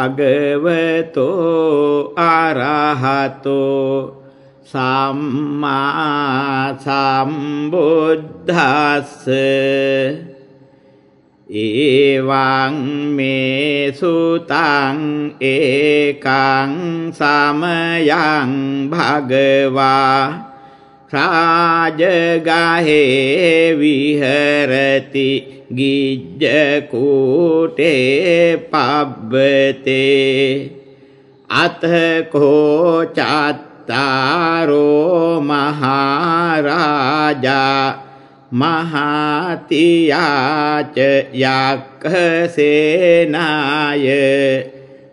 තස්ස භගවතෝ අරහතෝ සම්මා සම්බුද්ධස්ස ඒවං මේ සුතං ඒකං සමයං භගවා. රාජගහේ විහරති ගිජ්ජකූටේ පබ්බතේ අතකෝ චත්තාරෝ මහාරාජා මහාතියාච යක්ඛසේනාය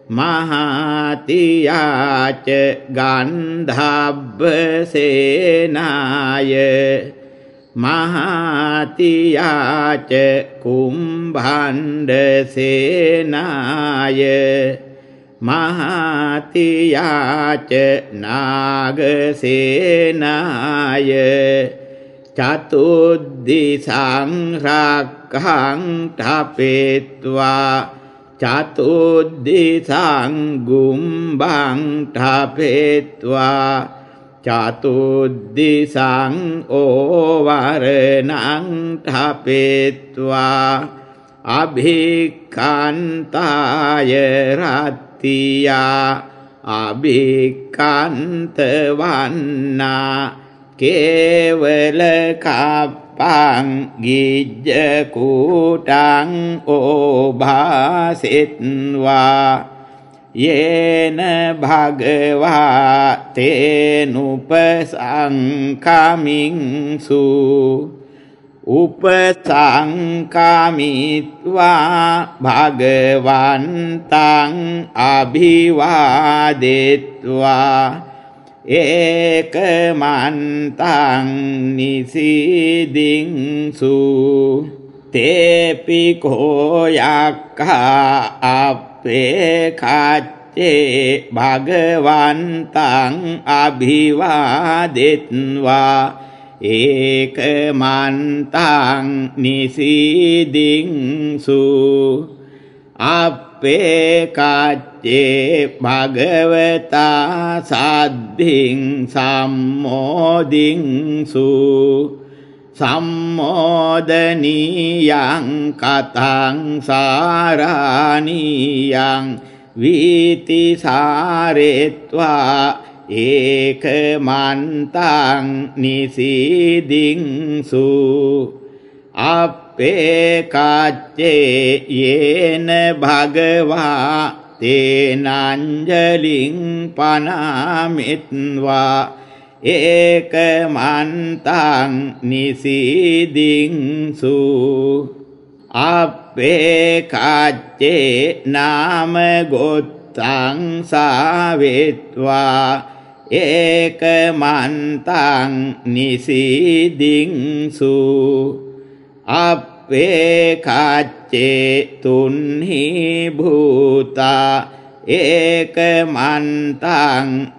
මහාතියාච ගන්ධබ්බසේනාය මහාතියාච කුම්භණ්ඩ සේනාය මහාතියාච නාග සේනාය චතුද්දි සංරක්ඛං ඨපේत्वा චතුද්දි සංගුම්බං ඨපේत्वा චතුද්දිසං ඕවරණං ඨපේत्वा අභික්ඛන්තාය රත්තියා අභික්ඛන්ත වන්නා කේවල කප්පං ගිජ්ජකූටං ඕභාසෙත්වා යේන භගවා තේනුපසංකමින්සු උපසංකමිත්වා භගවන්තං අභිවාදෙත්වා ඒකමන්තං නිසිදිංසු තේපිකෝයක්කා අපේකච්චේ භගවන්තං අභිවාදෙත්වා. ඒකමන්තං නිසිදිංසු අපේකච්චේ භගවතා සද්ධින් සම්මෝදිංසු සම්මෝදනීයං කතං සාරාණීයං වීතිසාරෙත්වා ඒකමන්තං නිසිදිංසු අපේකච්චේ යේන භගවා තේනංජලින් පනාමිත්වා ඒකමන්තං නිසිදිංසු අපේකච්චේ නාමගොත්තං සාවෙත්වා ඒකමන්තං නිසිදිංසු අපේකච්චේ තුන්හි භූතා ඒකමන්තං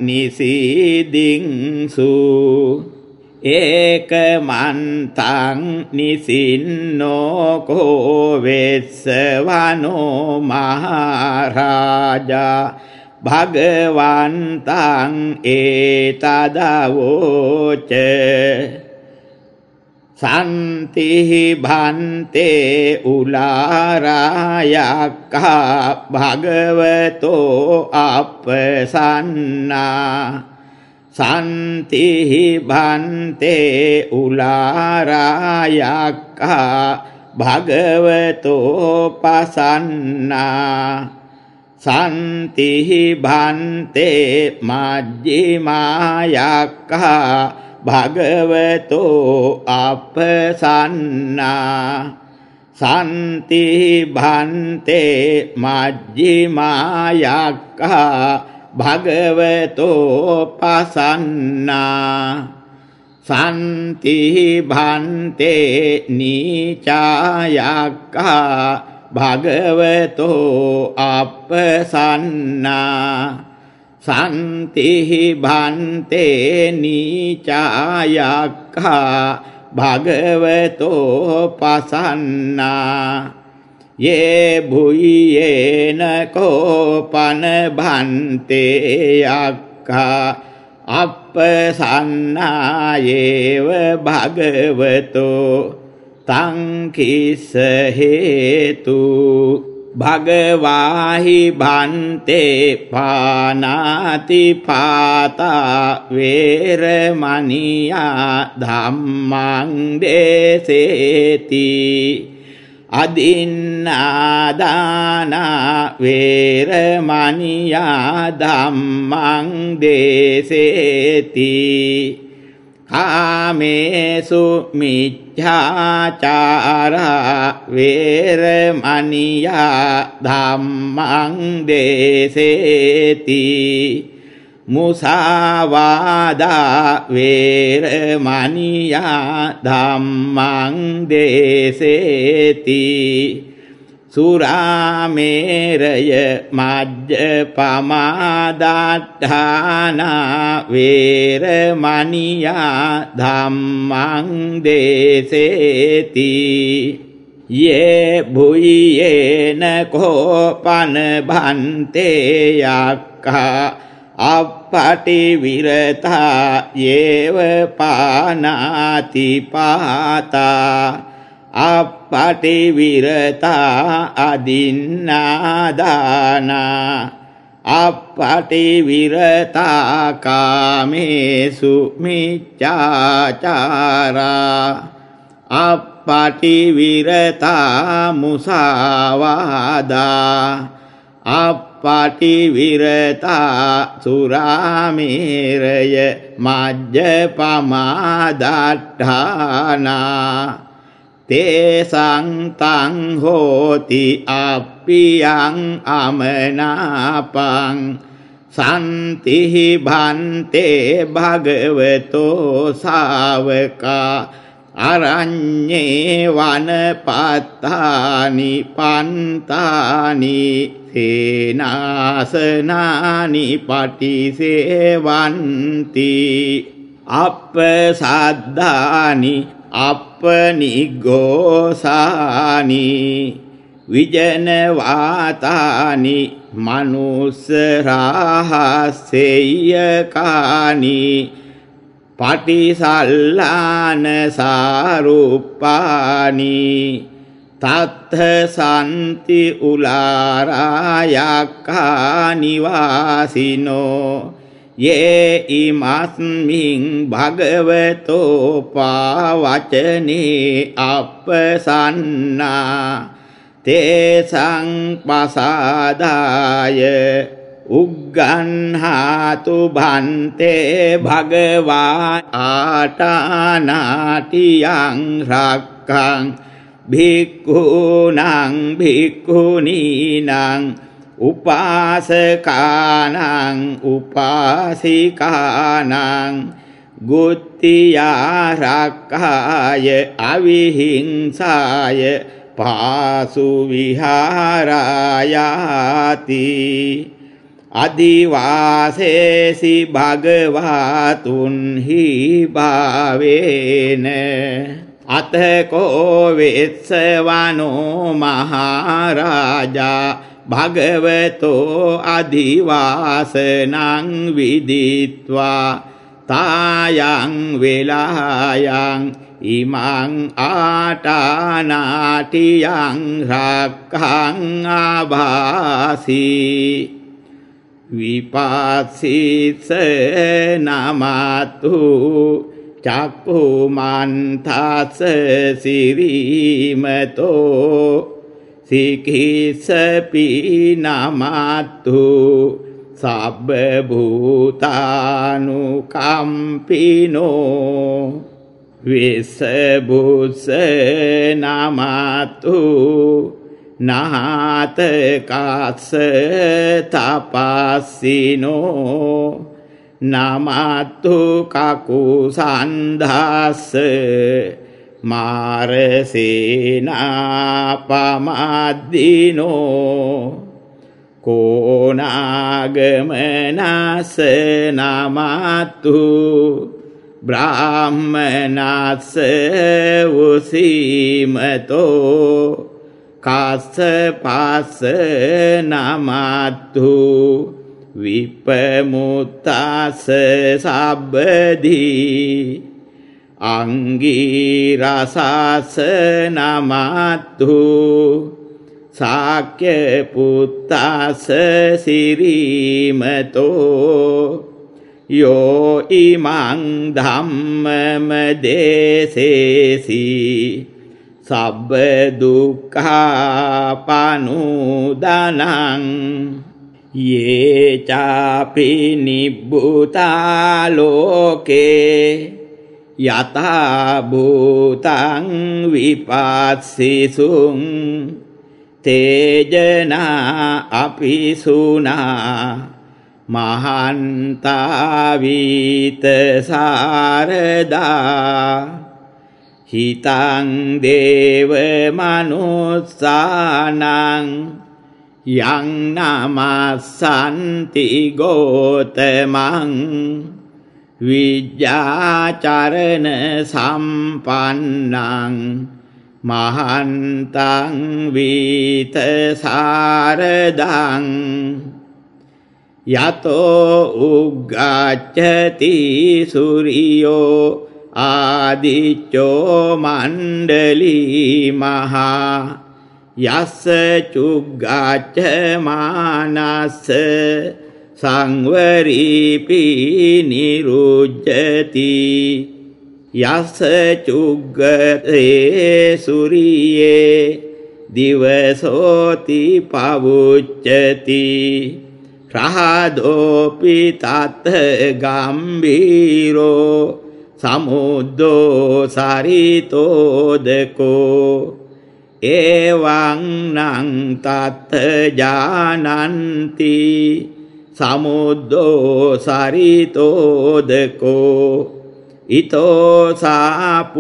නිසිදිංසු ඒකමන්තං නිසින්නෝකෝ වෙස්සවනෝ මහරාජා. භගවන්තං ඒතදවෝච. සන්තිහි භන්තේ උලාරායක්කා භගවතෝ අපසන්නා සන්තිහි භන්තේ උලාරායක්කා භගවතෝ පසන්නා. සන්තිහි භන්තේ මජ්ජිමායක්කා භගවතෝ අපසන්නා සන්තිහි භන්තේ මජ්ජිමායක්කා භගවතෝ පසන්නා සන්තිහි භන්තේ නීචායක්කා භගවතෝ අපසන්නා සන්තිහි භන්තේ නීචායක්ඛා භගවතෝ පසන්නා. යේ භුයේන කෝපන භන්තේ යක්ඛා අපසන්නායේව භගවතෝ. තං කිස්ස හේතු භගවාහි බන්තේ පානාති පාතා වේරමණියා ධම්මං දේසේති. අදින්නාදානා වේරමණියා ධම්මං දේසේති. කාමේසු මිච්ඡාචාරා වේරමණියා ධම්මං දේසේති. මුසාවාදා වේරමණියා ධම්මං දේසේති. සුරාමේරය මජ්ජ පමාදට්ඨානා වේරමණියා ධම්මං දේසේති. යේ භුයේන කෝපන භන්තේ යක්ඛා අප්පටිවිරතා යේව පානාති පාතා. අප්පටිවිරතා අදින්නාදානා. අප්පටිවිරතා කාමේසු මිච්ඡාචාරා. අප්පටිවිරතා මුසාවාදා. අප්පටිවිරතා සුරාමේරය මජ්ජපමාදට්ඨානා. තේසංතං හෝති අප්පියං අමනාපං සන්තිහි භන්තේ භගවතෝ සාවකා අරඤ්ඤේ වනපත්තානි පන්තානි සේනාසනානි පටිසේවන්ති අප්පසද්ධානි අප්පනිගෝසානි විජනවාතානි මනුස්සරාහස්සෙය්‍යකානි පටිසල්ලාන සාරුප්පානි තත්හ සන්ති උලාරායක්කානිවාසිනෝ යේ ඉමස්මින් භගවතෝ පාවචනේ අපසන්නා තේසං පසාදාය උග්ගන්හාතු භන්තේ භගවා ආටානාටියං රක්කං භික්ඛූනං භික්ඛුනීනං උපාසකානං උපාසිකානං ගුත්තියාරක්කාය අවිහිංසාය පාසු විහාරායාති අදිවාසේසි භගවාතුන්හි භාවේන අතකෝ වෙත්සවනෝ මහරජා භගවතෝ අධිවාසනං විදිත්වා තායං වෙලායං ඉමං ආටානාටියං රක්ඛං ආභාසී විපාසිස නමතු චක්කුමන්තස සිරීමතෝ සිකිසපි නමතු සබ්බ භූතානුකම්පිනෝ විසබුස නමතු නහතකස්ස තපස්සිනෝ නමත්තු කකුසන්දස්ස මාරසේනාපමද්දිනෝ කෝනාගමනස නමත්තු බ්‍රාහ්මනස්ස උසීමතෝ කස්ස පස්ස නමත්තු විපමුත්තස සබ්බදී අංගී රසස නමත්තු සාක්‍ය පුත්තස සිරීමතෝ යෝ ඉමං ධම්මම දේසේසි සබ්බ දුක්ඛා පනුදනං යේ චාපි නිබ්බුතා ලෝකේ යතා භූතං විපස්සිසුං තේජනා අපිසුනා මහන්තාවීත සාරදා හිතං දේව මනුස්සානං යං නමස්සන්ති ගෝතමං විජ්ජාචරණ සම්පන්නං මහන්තං වීත සාරදං යතෝ උග්ගච්ඡති සූරියෝ ආදිච්චෝ මණ්ඩලී මහා යස්ස චුග්ගච්ඡ මානස්ස සංවරීපි නිරුජ්ජති. යස්ස චුග්ගතේ සුරියේ දිවසෝති පවුච්චති රහදෝපි තත් ගම්බීරෝ සමුද්දෝ සරිතෝදකෝ. ඒවං නං තත්ත ජානන්ති. සමුද්දෝ සරිතෝදකෝ ඉතෝ සාපුරිමාදිසා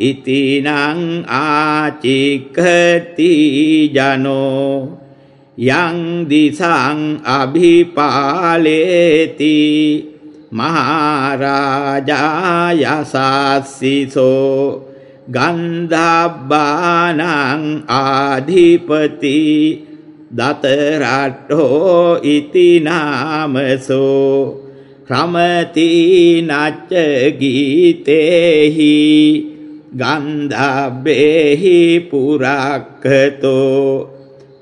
ඉතිනං ආචික්කති ජනෝ යං දිසං අභිපාලේති මහාරාජායසස්සිසෝ ගන්ධබ්බානං ආධිපති දතරට්ටෝ ඉතිනාමසෝ රමතිනච්ච ගීතේහි ගන්ධබ්බේහි පුරක්කතෝ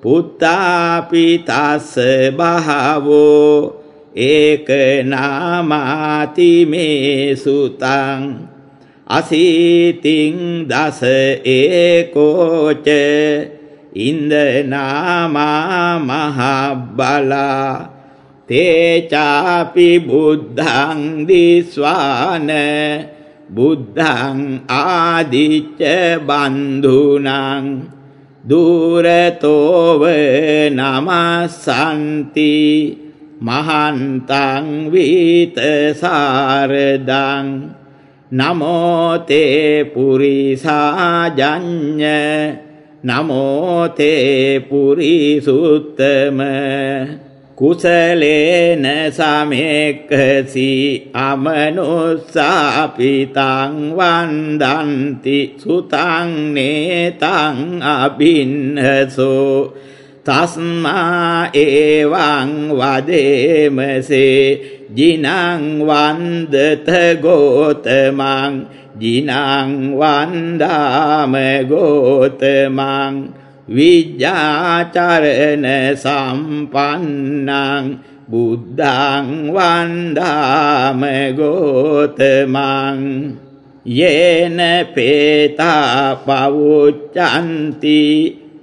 පුත්තාපිතස්ස බහවෝ ඒක නාමාති මේ සුතං අසීතින් දස ඒකෝච ඉන්දනාමා මහබ්බලා තේචාපි බුද්ධං දිස්වාන බුද්ධං ආදිච්ච බන්ධුනං දුරතෝව නමස්සන්ති මහන්තං වීත සාරදං නමෝතේ පුරිසාජඤ්ඤ නමෝතේ පුරිසුත්තම කුසලේන සමෙක්කසි අමනුස්සාපිතං වන්දන්ති සුතං නේතං අභින්නසෝ තස්මා ඒවං වදේමසේ ජිනං වන්දත ගෝතමං ජිනං වන්දාම ගෝතමං විජ්ජාචරණ සම්පන්නං බුද්ධං වන්දාම ගෝතමං යේන පේතා පවුච්චන්ති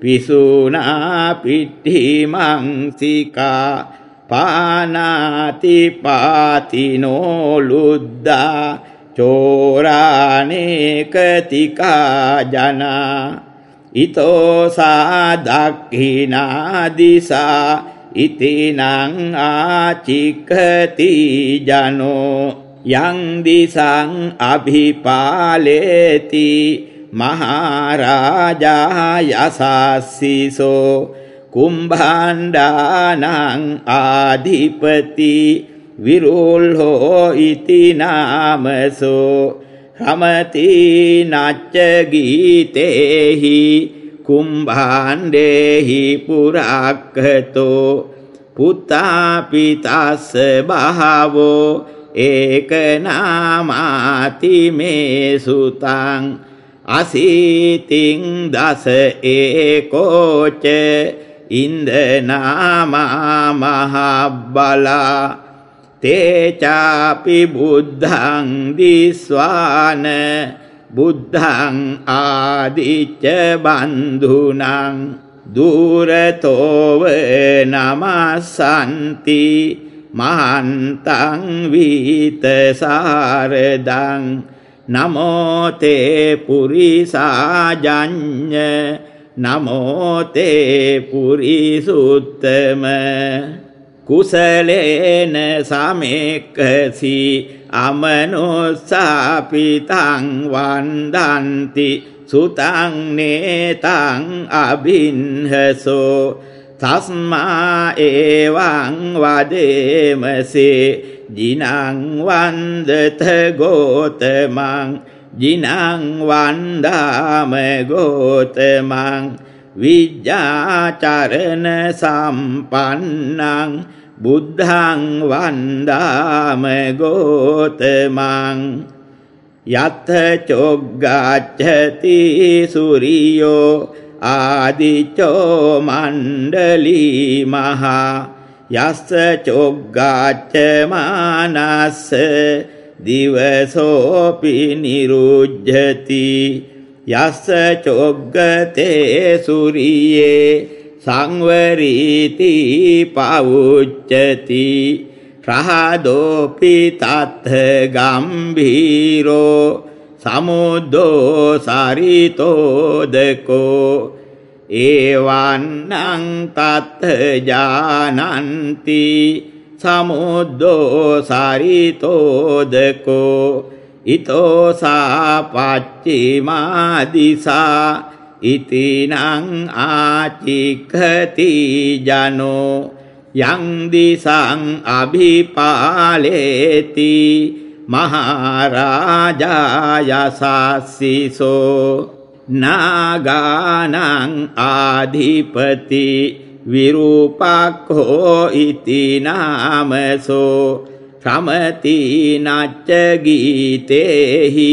පිසුනා පිට්ඨිමංසිකා පානාති පාතිනෝ ලුද්දා චෝරානේකතිකා ජනා ඉතෝසා දක්හිනාදිසා ඉතිනං ආචික්කති ජනෝ යං දිසං අභිපාලේති මහාරාජා යසස්සිසෝ කුම්භාණ්ඩානං ආධිපති විරුල්හෝ ඉති නාමසෝ රමති නච්ච ගීතේහි කුම්භාණ්ඩේහි පුරක්ඛතෝ පුත්තාපිතස්ස බහවෝ ඒකනාමාති මේ සුතං අසීතින් දස ඒකෝච ඉන්දනාමා මහබ්බලා තේචාපි බුද්ධං දිස්වාන බුද්ධං ආදිච්ච බන්ධුනං දුරතෝව නමසන්ති මහන්තං වීත සාරදං නමෝතේ පුරිසාජඤ්ඤ නමෝතේ පුරිසුත්තම। කුසලේන සමෙක්කසි අමනුස්සාපිතං වන්දන්ති සුතං නේතං අභින්හසෝ තස්මා ඒවං වදේමසේ ජිනං වන්දත ගෝතමං ජිනං වන්දාම ගෝතමං විජ්ජාචරණ සම්පන්නං බුද්ධං වන්දාම ගෝතමං යත්ථ චොග්ගච්ඡති සූරියෝ ආදිචෝ මණ්ඩලී මහා යස්ස චොග්ගච්ඡ මානස්ස දිවසෝපි නිරුජ්ජති යස්ස චොග්ගතේ සූරියේ සංවරීති පවුච්චති රහදෝපි තත්ථ ගම්භීරෝ සමුද්දෝ සරිතෝදකෝ ඒවන්නං තත්ථ ජානන්ති සමුද්දෝ සරිතෝදකෝ ඉතෝසා පච්චිමා දිසා ඉතිනං ආචික්ඛති ජනෝ යං දිසං අභිපාලේති මහරාජායසස්සිසෝ නාගානං ආධිපති විරූපක්ඛෝ ඉති නාමසෝ රමති නච්ච ගීතේහි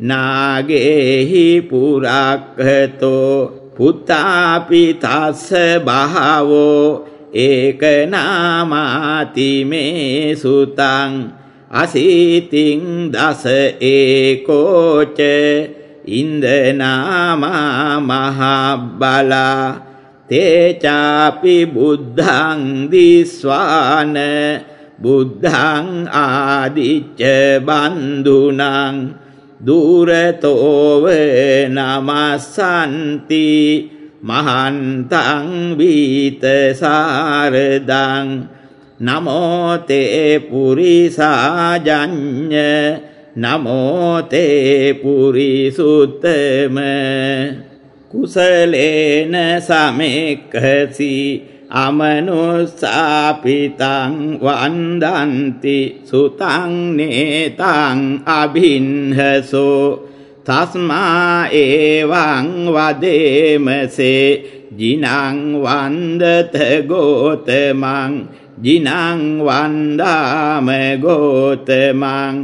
නාගේහි පුරක්ඛතෝ පුත්තාපි තස්ස බහවෝ ඒකනාමාති මේ සුතං අසීතින් දස ඒකෝච ඉන්දනාමා මහබ්බලා තේචාපි බුද්ධං දිස්වාන බුද්ධං ආදිච්ච බන්දුනං දුරතෝව නමස්සන්ති මහන්තං වීත සාරදං නමෝතේ පුරිසාජඤ්ඤ නමෝතේ පුරිසුත්තම කුසලේන සමෙක්ඛසි අමනුස්සාපිතං වන්දන්ති සුතං නේතං අභින්හසෝ තස්මා ඒවං වදේමසේ ජිනං වන්දත ගෝතමං ජිනං වන්දාම ගෝතමං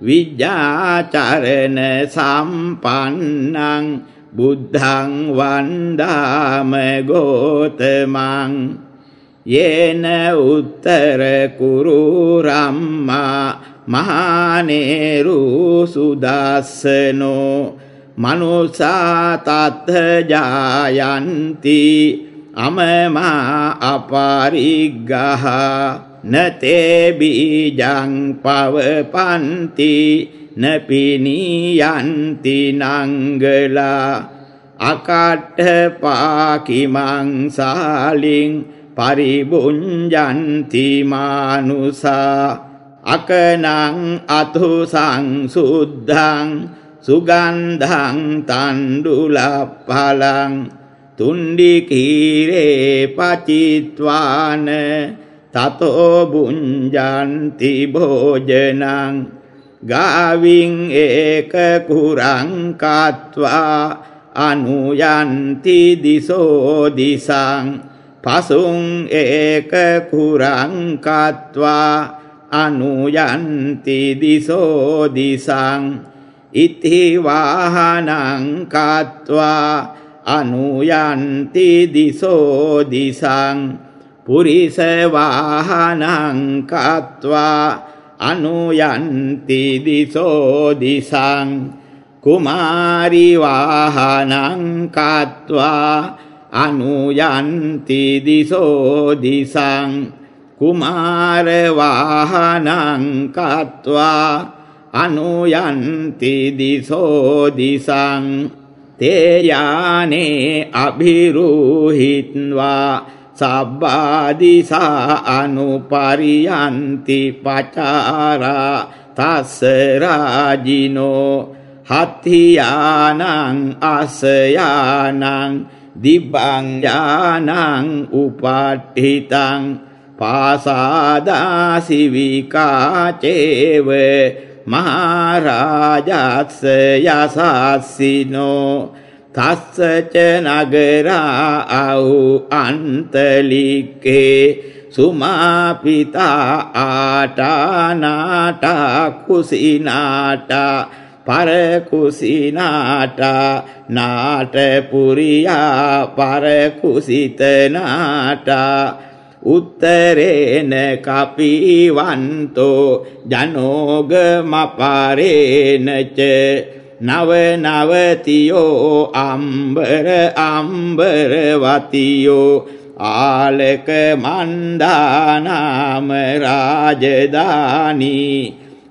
විජ්ජාචරණ සම්පන්නං බුද්ධං වන්දාම ගෝතමං යේන උත්තර කුරු රම්මා මහානේරු සුදස්සනෝ මනුසා තත්ථ ජායන්ති අමමා අපරිග්ගහ නතේ බීජං පවපන්ති නපිනියන්ති නංගලා. අකට්ඨ පාකිමං සාලින් පරිබුඤ්ජන්ති මානුසා. අකනං අතු සංසුද්ධං සුගන්ධං තණ්ඩුලප්පලං. තුණ්ඩි කීරේ පචිත්වාන තතෝ බුඤ්ජන්ති භෝජනං. ගාවින් ඒක කුරංකත්වා අනුයන්ති දිසෝ දිසං පසුන් ඒක කුරංකත්වා අනුයන්ති දිසෝ දිසං ඉතිවාහනං කତ୍වා අනුයන්ති දිසෝ දිසං පුරිස වාහනං කତ୍වා අනුයන්ති දිසෝ දිසං කුමාරි වාහනං කତ୍වා අනුයන්ති දිසෝ දිසං කුමාර වාහනං කତ୍වා අනුයන්ති දිසෝ දිසං තේයානේ අභිරුහිත්වා සබ්බාදිසා අනුපරියන්ති පචාරා තස්සරාජිනෝ හත්තියානං අසයානං දිබ්බංයානං උපට්ඨිතං පාසාදාසිවිකාචේව මහරාජස්ස යසස්සිනෝ තස්සච නගරා අවු අන්තලික්කේ සුමාපිතා ආටානාටා කුසිනාටා පරකුසිනාටා නාටපුරියා පරකුසිතනාටා උත්තරේන කපිවන්තෝ ජනෝගමපරේනච නවනවතියෝ අම්බර අම්බරවතියෝ ආලක මන්දානාම රාජධානී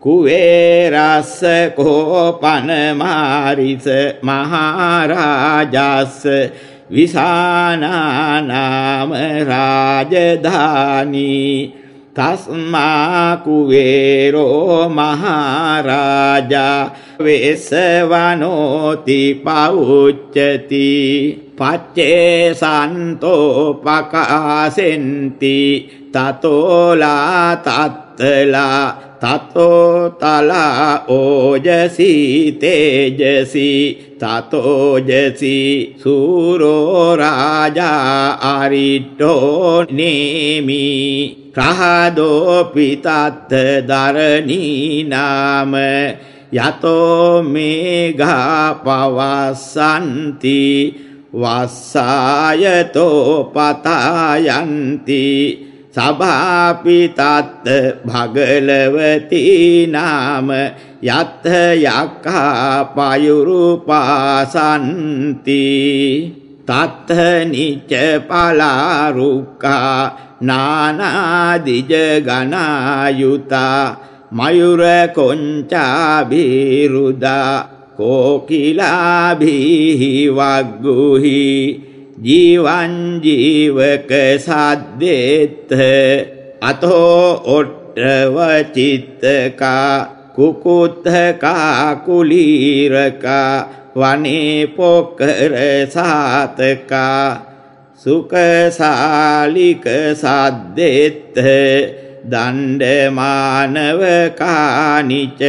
කුවේරස්ස කෝපන මාරිස මහාරාජස්ස විසානානාම රාජධානී තස්මාකුවේරෝ මහාරාජා වෙසවනෝති පවුච්චති පච්චේ සන්තෝ පකාසෙන්ති තතෝලා තත්තලා තතෝ තලා ඕජසි තේජසි තතෝජසි සූරෝ රාජා අරිට්ටෝ නේමි ප්‍රහදෝපි තත්ත දරණී නාම යතෝ මේඝා පවස්සන්ති වස්සායතෝ පතායන්ති සභාපිතත්ත භගලවති නාම යත්ත යක්ඛා පයුරුපාසන්ති තත්ත නිච්ච පලාරුක්ඛා නානාදිජ ගනායුතා මයුර කොංචා බිරුදා කෝකිලා භීහි වග්ගුහි ජීවන් ජීවක සද්දෙත්ත අතෝ ඔට්ටවචිත්තකා කුකුත්හකා කුලීරකා වනේ පොකර සාතකා සුකසාලික සද්දෙත්ත දණ්ඩමානවකානිච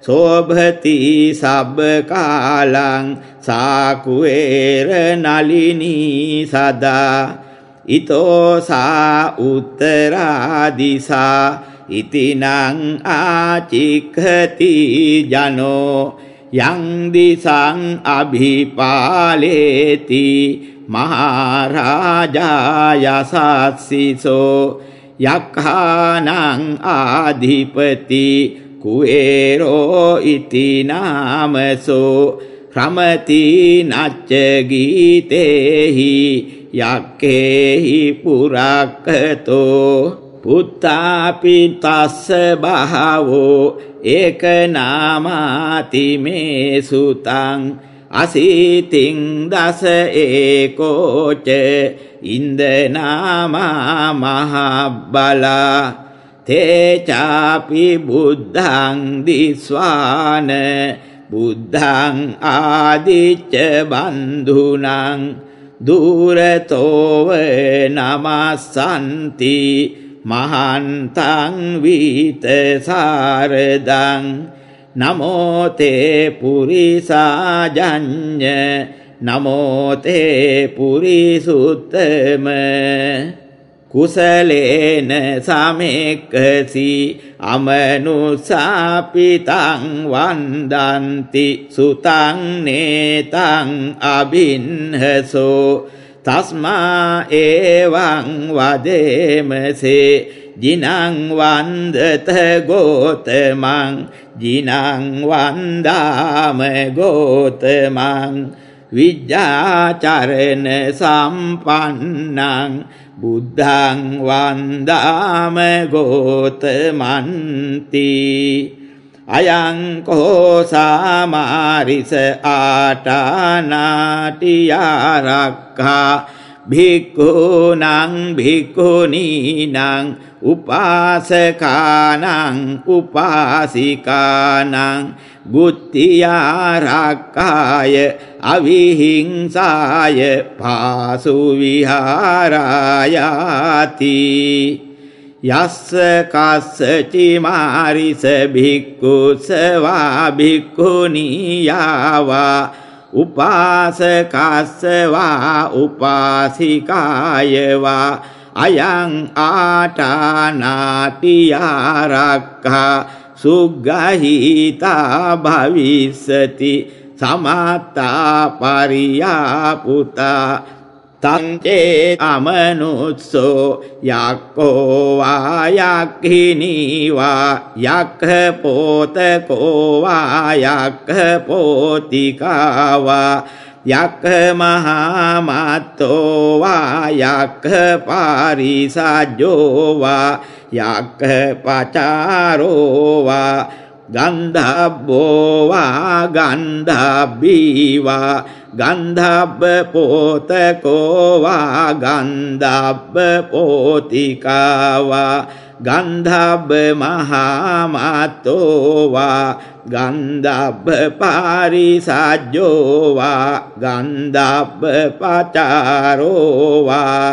සෝභති සබ්බකාලං සාකුවේර නලිනී සදා ඉතෝසා උත්තරාදිසා ඉතිනං ආචික්හති ජනෝ යංදිසං අභිපාලේති මහාරාජායසස්සිසෝ යක්හානං ආධිපති කුවේරෝ ඉතිනාමසෝ රමති නච්ච ගීතේහි යක්කේහි පුරක්කතෝ පුත්තාපි තස්ස බහවෝ ඒක නාමාති මේ සුතං අසීතින් දස ඒකෝච ඉන්දනාමා මහබ්බලා තේචාපි බුද්ධං දිස්වාන බුද්ධං ආදිච්ච බන්ධුනං දුරතෝව නමස්සන්ති මහන්තං වීත සාරදං නමෝතේ පුරිසාජඤ්ඤ නමෝතේ පුරිසුත්තම කුසලේන සමෙක්කසි අමනුසාපිතං වන්දන්ති සුතං නේතං අබින්හසෝ තස්මා ඒවං වදේමසේ ජිනං වන්දත ගෝතමං ජිනං වන්දාම ගෝතමං විජ්ජාචරණ සම්පන්නං බුද්ධං වන්දාම ගෝතමන්ති අයං කෝ සාමාරිස ආටානාටියාරක්ඛා භික්ඛූනං භික්ඛුනීනං උපාසකානං උපාසිකානං බුද්ධියාරක්කාය අවිහිංසාය පාසු විහාරායාති යස්ස කස්සචි මාරිස භික්ඛුසවා භික්ඛුනියාවා උපාසකස්සවා උපාසිකායවා අයං ආටානාටියාරක්ඛා සුග්ගහිතා භවිස්සති සමත්තා පරියාපුතා තංචේ අමනුත්සෝ යක්කෝවා යක්හිනීවා යක්හ පෝතකෝවා යක්හ පෝතිකාවා යක්හ මහාමත්තෝවා යක්හ පාරිසජ්ජෝවා යක්හ පචාරෝවා ගන්ධබ්බෝවා ගන්ධබ්බීවා ගන්ධබ්බ පෝතකෝවා ගන්ධබ්බ පෝතිකාවා ගන්ධබ්බ මහාමත්තෝවා ගන්ධබ්බ පාරිසජ්ජෝවා ගන්ධබ්බ පචාරෝවා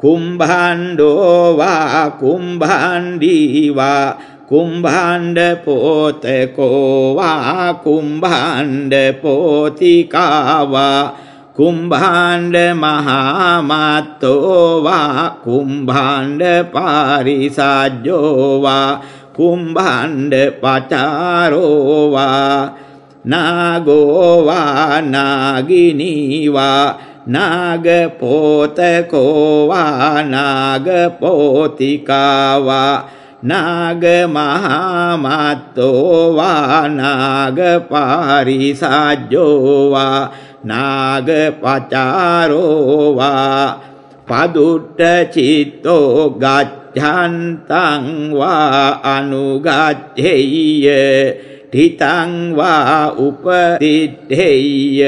කුම්භණ්ඩෝවා කුම්භණ්ඩීවා කුම්භාණ්ඩ පෝතකෝවා කුම්භාණ්ඩ පෝතිකාවා කුම්භාණ්ඩ මහාමත්තෝවා කුම්භාණ්ඩ පාරිසජ්ජෝවා කුම්භාණ්ඩ පචාරෝවා නාගෝවා නාගිනීවා නාගපෝතකෝවා නාගපෝතිකාවා නාගමහාමත්තෝවා නාගපාරිසජ්ජෝවා නාගපචාරෝවා පදුට්ට චිත්තෝ ගච්ඡන්තං වා අනුගච්ඡෙය්‍ය ඨිතං වා උපතිට්ඨෙය්‍ය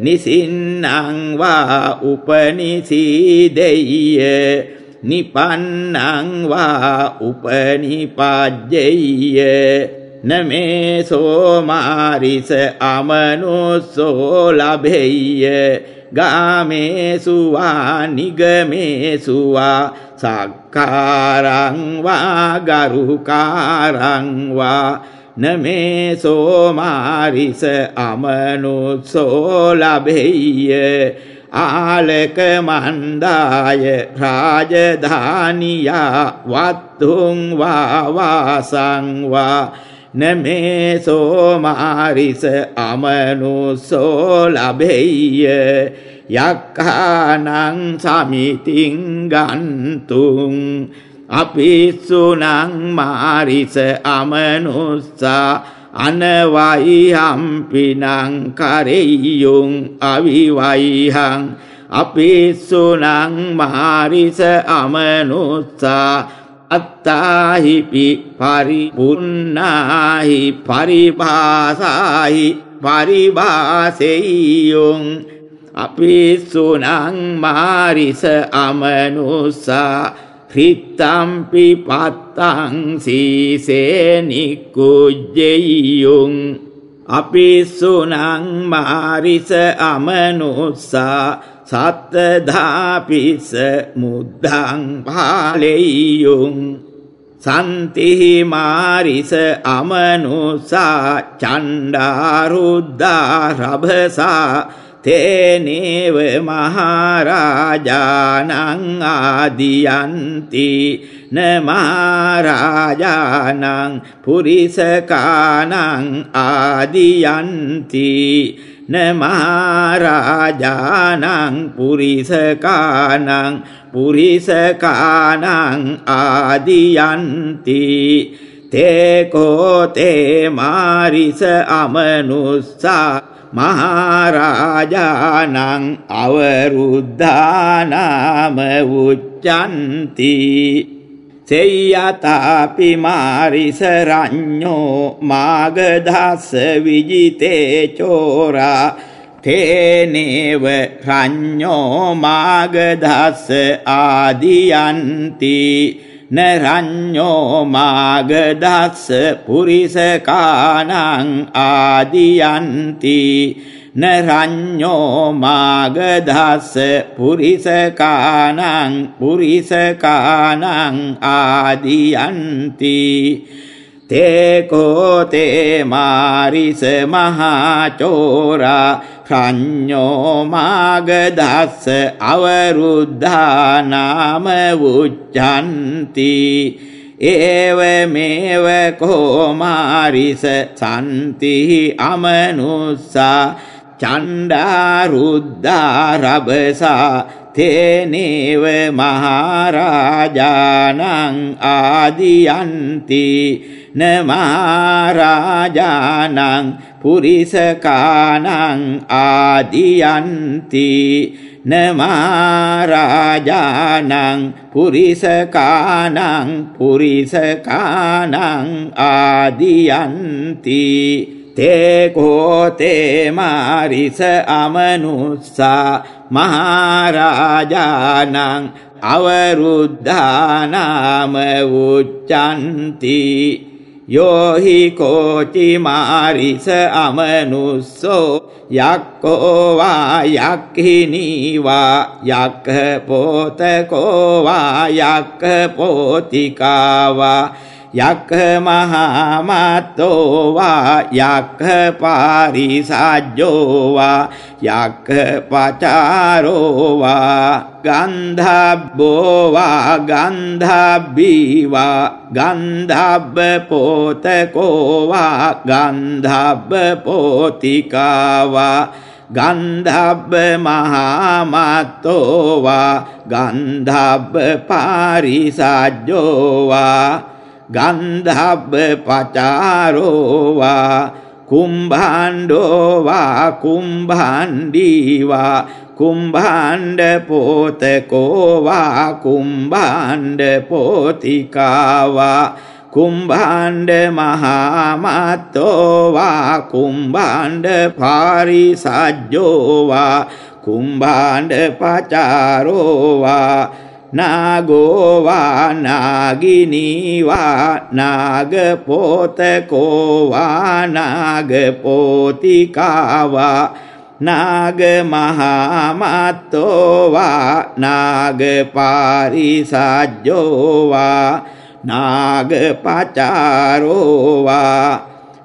නිසින්නං වා උපනිසීදෙය්‍ය නිපන්නං වා උපනිපජ්ජෙය්‍ය නමේ සෝමාරිස අමනුස්සෝ ලබෙය්‍ය. ගාමේසුවා නිගමේසුවා සක්කාරං වා ගරුකාරං වා. නමේ සෝමාරිස අමනුස්සෝ ලබෙය්‍ය. ආලක මන්දාය රාජධානියා වත්තුං වාවාසං වා නමේ සෝමාරිස අමනුසෝ ලබෙය්‍ය යක්ඛානං සමිතින් ගන්තුං අපිස්සුනං මාරිස අමනුස්සා අනවයිහම්පිනං කරෙය්යුං අවිවයිහං අපිස්සුනං මාරිස අමනුස්සා අත්තාහිපි පරිපුන්නාහි පරිභාසාහි පරිභාසෙය්යුං අපිස්සුනං මාරිස අමනුස්සා හිත්තම්පි පත්තං සීසේනිකුජ්ජෙයියුං අපිස්සුනං මාරිස අමනුස්සා සත්තධාපිස මුද්ධං පාලෙය්යුම් සන්තිහි මාරිස අමනුසා චණ්ඩාරුද්දා රභසා තේනේව මහරජානං ආදියන්ති. නමහරජානං පුරිසකානං ආදියන්ති. නමහරජානං පුරිසකානං පුරිසකානං ආදියන්ති. තේකෝතේ මාරිස අමනුස්සා මහරජානං අවරුද්ධානාම උච්චන්ති සෙය්‍යතාපි මාරිසරඤ්ඤෝ මාගදස්ස විජිතේ චෝරා තේනේව රඤ්ඤෝ මාගදස්ස ආදියන්ති. නරඤ්ඤෝ මාගදස්ස පුරිසකානං ආදියන්ති. නරඤ්ඤෝ මාගදස්ස පුරිසකානං පුරිසකානං ආදියන්ති. තේකෝතේ මාරිස මහාචෝරා රඤ්ඤෝ මාගදස්ස අවරුද්ධානාම උච්චන්ති ඒවමේව කෝමාරිස සන්ති අමනුස්සා චණ්ඩාරුද්ධාරබසා තේනේව මහරජානං ආදියන්ති නමහරජානං පුරිසකානං ආදියන්ති. නමහරජානං පුරිසකානං පුරිසකානං ආදියන්ති. තේකෝතේ මාරිස අමනුස්සා මහරජානං අවරුද්ධානාම උච්චන්ති යෝහි කෝචි මාරිස අමනුස්සෝ යක්කෝවා යක්හිනීවා යක්හ පෝතකෝවා යක්හ පෝතිකාවා. යක්ඛ මහාමත්තෝ වා යක්ඛ පාරිසජ්ජෝ වා යක්ඛ පචාරෝ වා ගන්ධබ්බෝ වා ගන්ධබ්බී වා ගන්ධබ්බ පෝතකෝ වා ගන්ධබ්බ පෝතිකා වා ගන්ධබ්බ මහාමත්තෝ වා ගන්ධබ්බ පාරිසජ්ජෝ වා ගන්ධබ්බ පචාරෝවා කුම්භාණ්ඩෝවා කුම්භාණ්ඩීවා කුම්භාණ්ඩ පෝතකෝවා කුම්භාණ්ඩ පෝතිකාවා කුම්භාණ්ඩ මහාමත්තෝවා කුම්භාණ්ඩ පාරිසජ්ජෝවා කුම්භාණ්ඩ පචාරෝවා නාගෝවා නාගිනීවා නාගපෝතකෝවා නාගපෝතිකාවා නාගමහාමත්තෝවා නාගපාරිසජ්ජෝවා නාගපචාරෝවා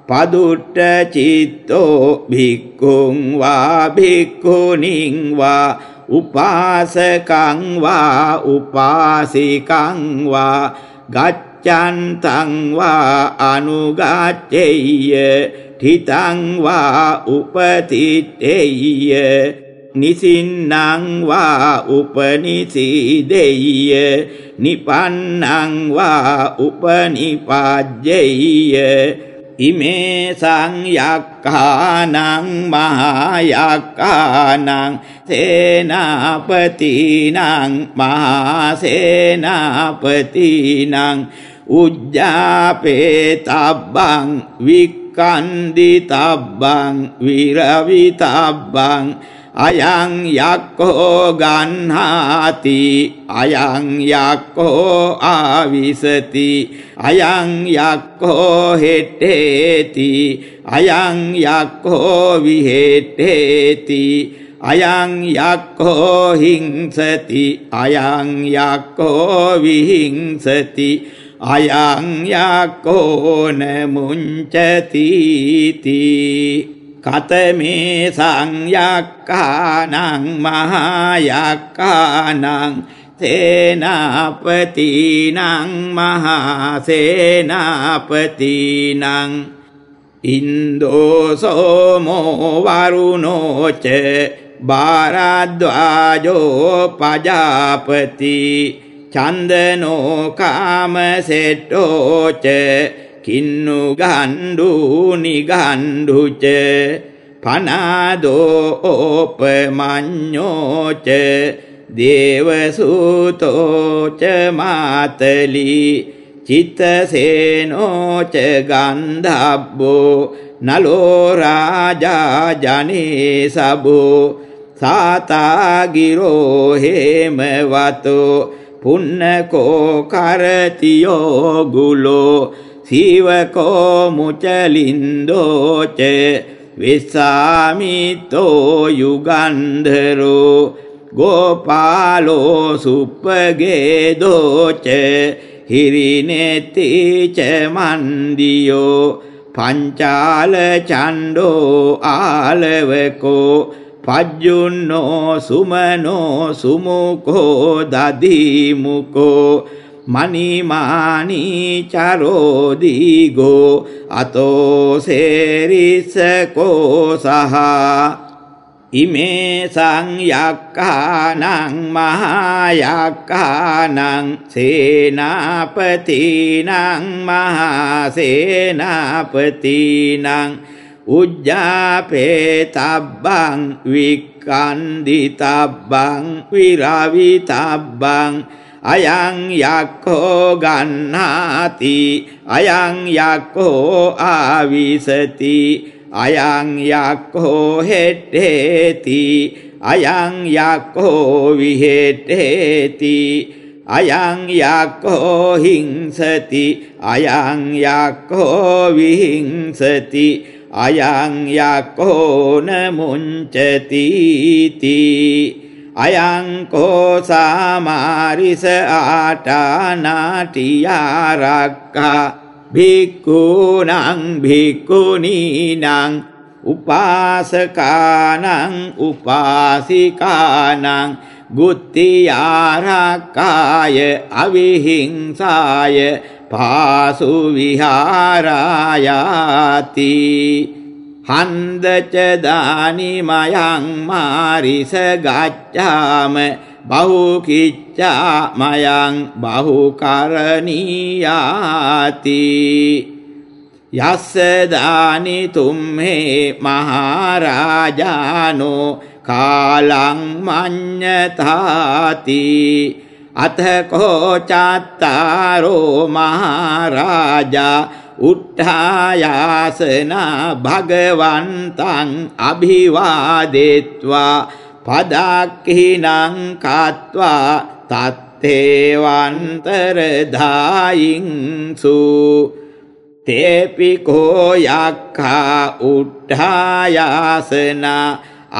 පදුට්ට චිත්තෝ භික්කුං වා භික්කුණින් වා උපාසකං වා උපාසිකං වා ගච්ඡන්තං වා අනුගච්ඡෙය්‍ය තිතං වා උපතිත්තේය නිසින්නං වා උපනිසීදෙය්‍ය නිපන්නං වා උපනිපාජ්ජෙය්‍ය ඉමේ සංයක්ඛානං මහායක්ඛානං සේනාපතිනං මහාසේනාපතිනං උජ්ජාපේතබ්බං වික්කන්දිතබ්බං විරවිතබ්බං අයං යක්කෝ ගන්හාති අයං යක්කෝ ආවිසති අයං යක්කෝ හෙට්ටේති අයං යක්කෝ විහෙට්ටේති අයං යක්ඛෝ හිංසති අයං යක්ඛෝ විහිංසති අයං යක්ඛෝ නමුංචති කතමේ සංයක්ඛානං මහායක්ඛානං සේනාපතිනං මහාසේනාපතිනං ඉන්දෝ සෝමෝ වරුණෝච භාරද්වාජෝ පජාපති චන්දනෝ කාමසෙට්ටෝච කින්නු ගණ්ඩු නිගණ්ඩුච පනාදෝ ඕපමඤ්ඤෝච දේවසූතෝච මාතලී චිත්තසේනෝච ගන්ධබ්බෝ නලෝ රාජා ජනේ සබෝ සාතාගිරෝ හේමවතෝ පුන්නකෝ කරතියෝ ගුලෝ සීවකෝ මුචලින්දෝච විස්සාමිතෝ යුගන්ධරෝ ගෝපාලෝ සුප්පගේදෝච හිරිනෙතිච මන්දියෝ පංචාල චණ්ඩෝ ආලවකෝ පජ්ජුන්නෝ සුමනෝ සුමුකෝ දදීමුකෝ මනිමානී චරෝදීගෝ අතෝ සේරිසකෝ සහ ඉමේ සංයක්කානං මහායක්කානං සේනාපතිනං මහාසේනාපතිනං උජ්ජාපේතබ්බං වික්කන්දිතබ්බං විරවිතබ්බං අයං යක්ඛෝ ගන්නාති අයං යක්ඛෝ ආවිසති අයං යක්ඛෝ හෙට්ටේති අයං යක්ඛෝ විහෙට්ටේති අයං යක්ඛෝ හිංසති අයං යක්ඛෝ විහිංසති අයං යක්ඛෝ නමුංචති අයං කෝ සාමාරිස ආටානාටියාරක්කා. භික්ඛූනං භික්ඛුනීනං උපාසකානං උපාසිකානං ගුත්තියාරක්කාය අවිහිංසාය පාසු විහාරායාති. හන්දච දානිමයං මාරිස ගච්ඡාම බහුකිච්ඡාමයං බහුකරණීයාති. යස්ස දානි තුම්හේ මහරජානෝ කාලං මඤ්ඤතාති. අතකෝ චත්තාරෝ මහරජා උත්ථායාසනා භගවන්තං අභිවාදෙත්වා පදක්හිනං කତ୍වා තත්තේවන්තරදායින්සු තේපිකෝ යක්ඛා උට්ඨායාසනා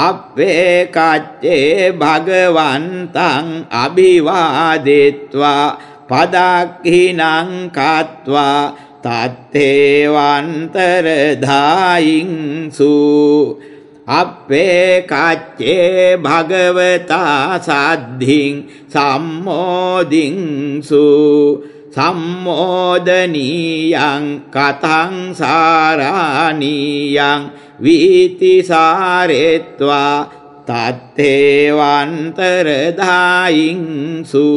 අපේ කච්චේ භගවන්තං අභිවාදෙත්වා පදක්හිනං කତ୍වා තත්තේවන්තරදායින්සු. අපේ කච්චේ භගවතා සද්ධින් සම්මෝදින්සු. සම්මෝදනීයං කතං සාරානීයං වීතිසාරෙත්වා තත්තේවන්තරදායින්සු.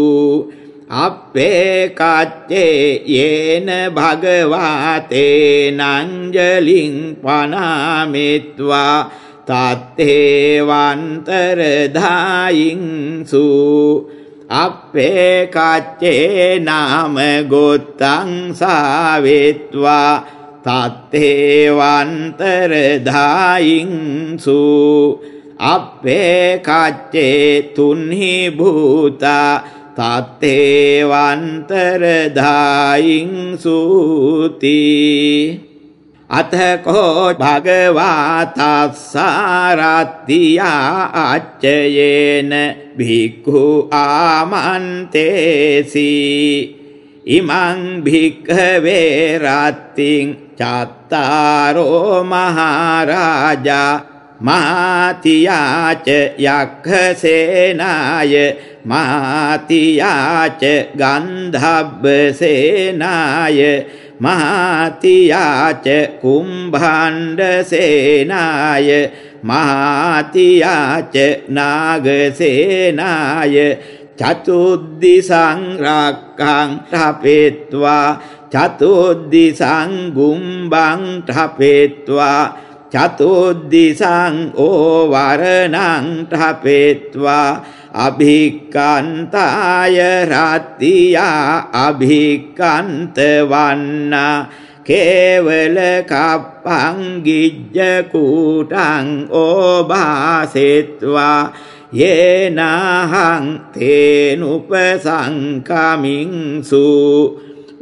අපේ කච්චේ යේන භගවාතේ නංජලින් පනාමිත්වා තත්තේවන්තරදායින්සු අපේ කච්චේ නාම ගොත්තං සාවෙත්වා තත්තේවන්තරදායින්සු අපේ කච්චේ තුන්හි භූතා තත්තේවන්තරදායින්සුති අතකෝ භගවාතස්සාරත්තියා අච්චයේන භික්ඛු ආමන්තේසි. ඉමං භික්ඛවේ රත්තිං චත්තාරෝ මහරජා. මාතියාච යක්ඛසේනාය මාතියාච ගන්ධබ්බසේනාය මහාතියාච කුම්භණ්ඩසේනාය මහාතියාච නාගසේනාය චතුද්දිසං රක්ඛං ඨපෙත්වා චතුද්දිසං ගුම්බං ඨපෙත්වා චතුද්දිසං ඕවරණං ඨපෙත්වා අභික්කන්තාය රත්තියා අභික්කන්ත වන්නා කේවල කප්පං ගිජ්ජ කූටං ඕභාසෙත්වා යේනහං තේනුපසංකමින්සු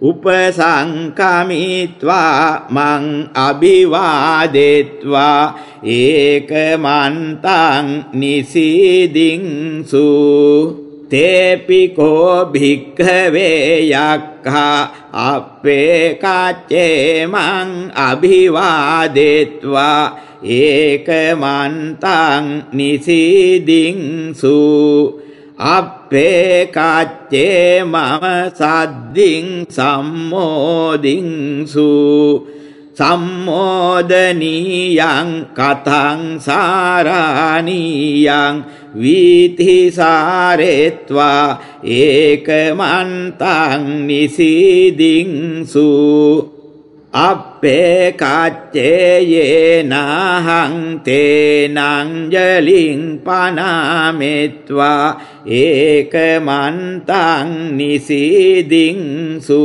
උපසංකමිත්වා මං අභිවාදෙත්වා. ඒකමන්තං නිසීදිංසු තේපිකෝ භික්ඛවේ යක්ඛා අපේ කච්චේ මං අභිවාදෙත්වා. ඒකමන්තං නිසීදිංසු අපේ කච්චේ මම සද්දිං සම්මෝදිංසු සම්මෝදනීයං කතං සාරානීයං වීතිසාරෙත්වා ඒකමන්තං නිසීදිංසු අපේ කච්චේයේනහං තේනංජලින් පනාමෙත්වා ඒකමන්තං නිසීදිංසු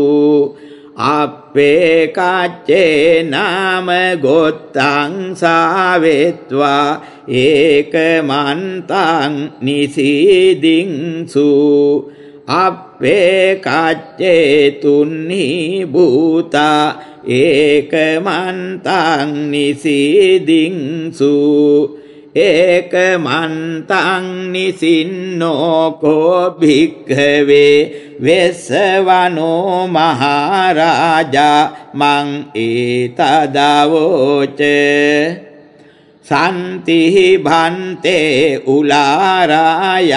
අපේ කච්චේ නාම ගොත්තං සාවෙත්වා ඒකමන්තං නිසීදිංසු අපේ කච්චේ තුන්නි භූතා ඒකමන්තං නිසීදිංසු ඒකමන්තං නිසින්නෝකෝ භික්ඛවේ වෙස්සවනෝ මහරජා මං ඒතදවෝච සන්තිහි භන්තේ උලාරායක්කා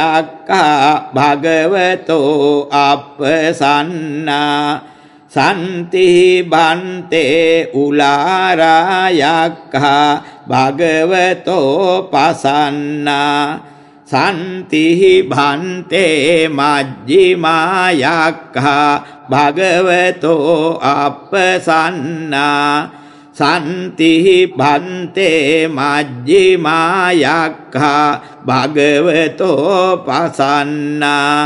භගවතෝ අපසන්නා සන්තිහි බන්තේ උලාරායක්හා භගවතෝ පසන්නා සන්තිහි භන්තේ මජ්ජිමායක්හා භගවතෝ අපසන්නා සන්තිහි භන්තේ මජ්ජිමායක්හා භගවතෝ පසන්නා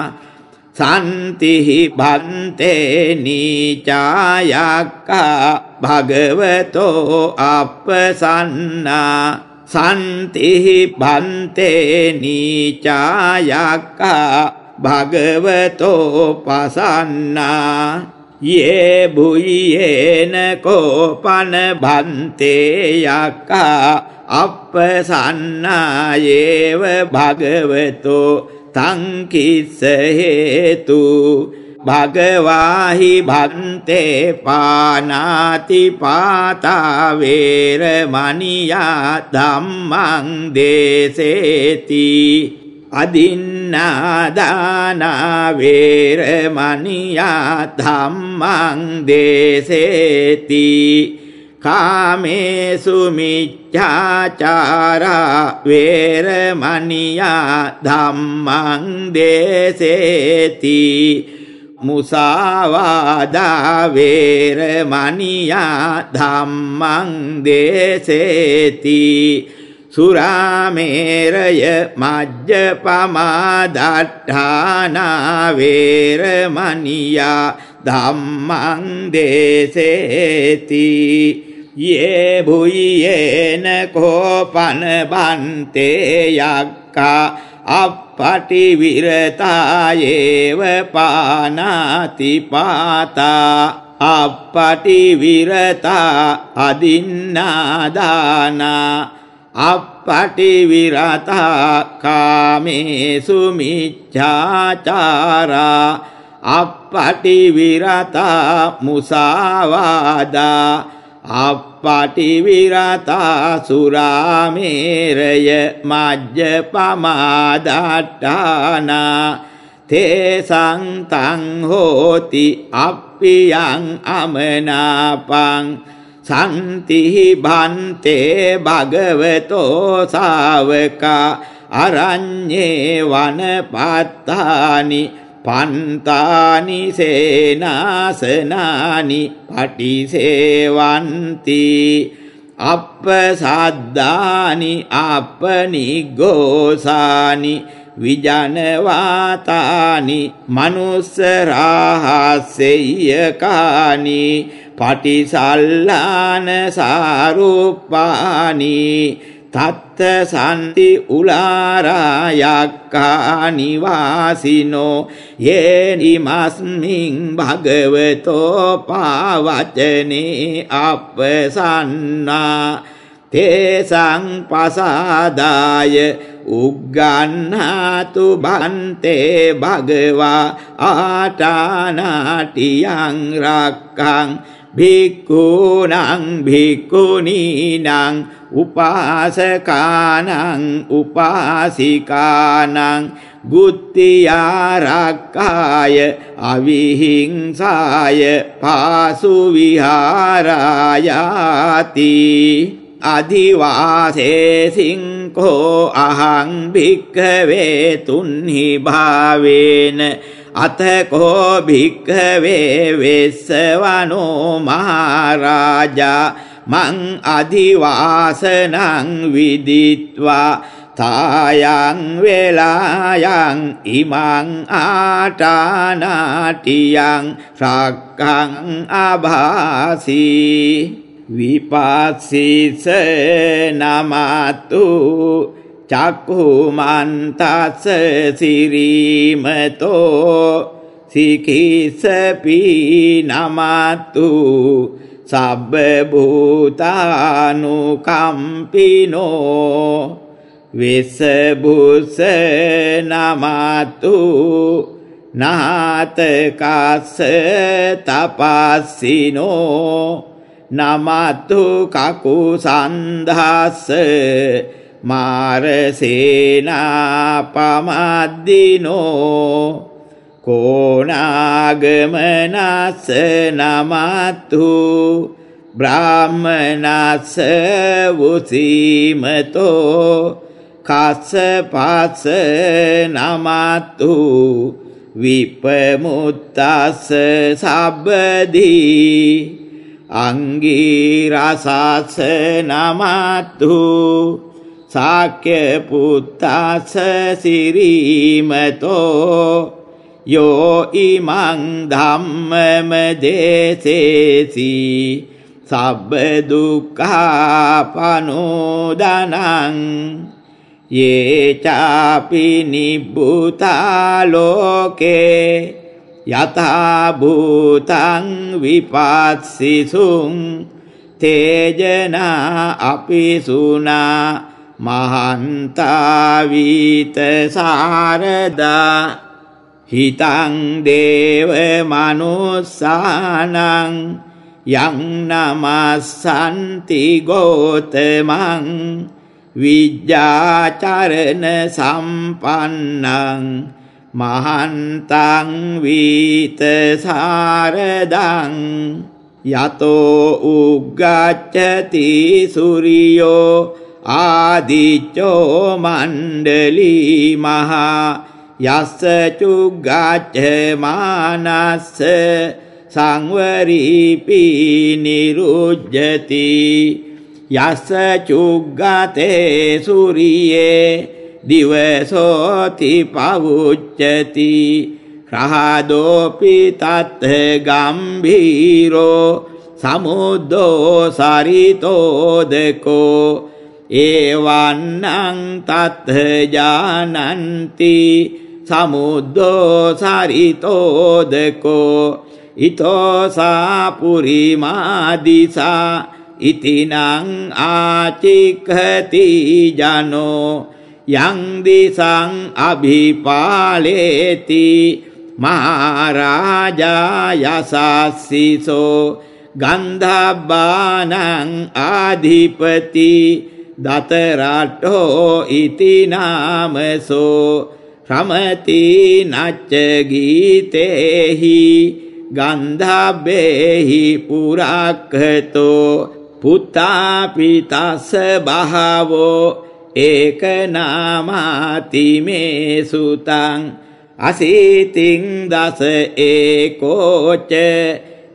සන්තිහි බන්තේ නීචායක්කා භගවතෝ අපසන්නා සන්තිහි බන්තේ නීචායක්කා භගවතෝ පසන්නා යේ බුයේන කෝපන බන්තේ යක්කා අපසන්නායේව භගවතෝ තංකිස්ස හේතු භගවාහි භන්තේ පානාති පාතා වේරමණියා ධම්මං දේසේති අදින්නාදානා වේරමණියා ධම්මං දේසේති කාමේසු මිච්ඡාචාරා වේරමණියා ධම්මං දේසේති මුසාවාදා වේරමණියා ධම්මං දේසේති සුරාමේරය මජ්ජපමාදට්ඨානා වේරමණියා ධම්මං දේසේති යේ භුයේන කෝපන බන්තේ යක්කා අප්පටි විරතායේව පානාති පාතා අප්පටිවිරතා අදින්නාදානා අප්පටිවිරතා කාමේසු මිච්ඡාචාරා අප්පටිවිරතා මුසාවාදා අප්පටිවිරතා සුරාමේරය මජ්ජපමාදට්ඨානා තේසං තං හෝති අප්පියං අමනාපං සන්තිහි භන්තේ භගවතෝ සාවකා අරඤ්ඤේ වනපත්තානි පන්තානි සේනාසනානි පටිසේවන්ති අප්පසද්දානි අපනිගෝසානි විජනවාතානි මනුස්සරාහස්සෙය්‍යකානි පටිසල්ලාන සාරුප්පානි තත්ත සන්ති උලාරායක්කානිවාසිනෝ යේනිමස්මින් භගවතෝ පාවචනේ අපසන්නා තේසං පසාදාය උග්ගන්නාතු බන්තේ භගවා ආටානාටියං රක්කං භික්ඛූනං භික්ඛුනීනං උපාසකානං උපාසිකානං ගුත්තියාරක්කාය අවිහිංසාය පාසු විහාරායාති අධිවාසේසිංකෝ අහං භික්ඛවේ තුන්හි භාවේන අතකෝ භික්ඛවේ වෙස්සවනෝ මහරජා මං අධිවාසනං විදිත්වා තායං වෙලායන් ඉමං ආටානාටියං රක්කං අභාසී විපස්සිස නමතු චක්කුමන්තස්ස සිරීමතෝ සිකිසපි නමතු සබ්බභූතානුකම්පිනෝ වෙසබුස නමතු නාතකස්ස තපස්සිනෝ නමතු කකු සන්දස්ස මාරසේනා පමද්දිනෝ කෝනාගමනස්ස නමත්තු බ්‍රාහ්මනස්ස වුසීමතෝ කස්ස පස්ස නමත්තු විපමුත්තස්ස සබ්බදී අංගීරසස්ස නමත්තු සාක්‍ය පුත්තස්ස සිරීමතෝ යෝ ඉමං ධම්මම දේසේසි සබ්බ දුක්ඛාපනෝදනං යේ චාපි නිබ්බුතා ලෝකේ යතා භූතං විපස්සිසුං තේජනා අපිසුනා මහන්තාවීත සාරදා හිතං දේව මනුස්සානං යං නමස්සන්ති ගෝතමං විජ්ජාචරණ සම්පන්නං මහන්තං වීත සාරදං යතෝ උග්ගච්ඡති සූරියෝ ආදිච්චෝ මණ්ඩලී මහා යස්ස චුග්ගච්ඡ මානස්ස සංවරීපි නිරුජ්ජති යස්ස චුග්ගතේ සූරියේ දිවසෝති පවුච්චති රහදෝපි තත් ගම්භීරෝ සමුද්දෝ සරිතෝදකෝ ඒවන්නං තත් ජානන්ති සමුද්දෝ සරිතෝදකෝ ඉතෝසා පුරිමාදිසා ඉතිනං ආචික්හති ජනෝ යංදිසං අභිපාලේති මහරාජා යසස්සිසෝ ගන්ධබ්බානං ආධිපති දතරට්ටෝ ඉතිනාමසෝ රමති නච්ච ගීතේහි ගන්ධබ්බේහි පුරක්ඛතෝ පුත්තාපිතස්ස බහවෝ ඒකනාමාති මේ සුතං අසීතින් දස ඒකෝච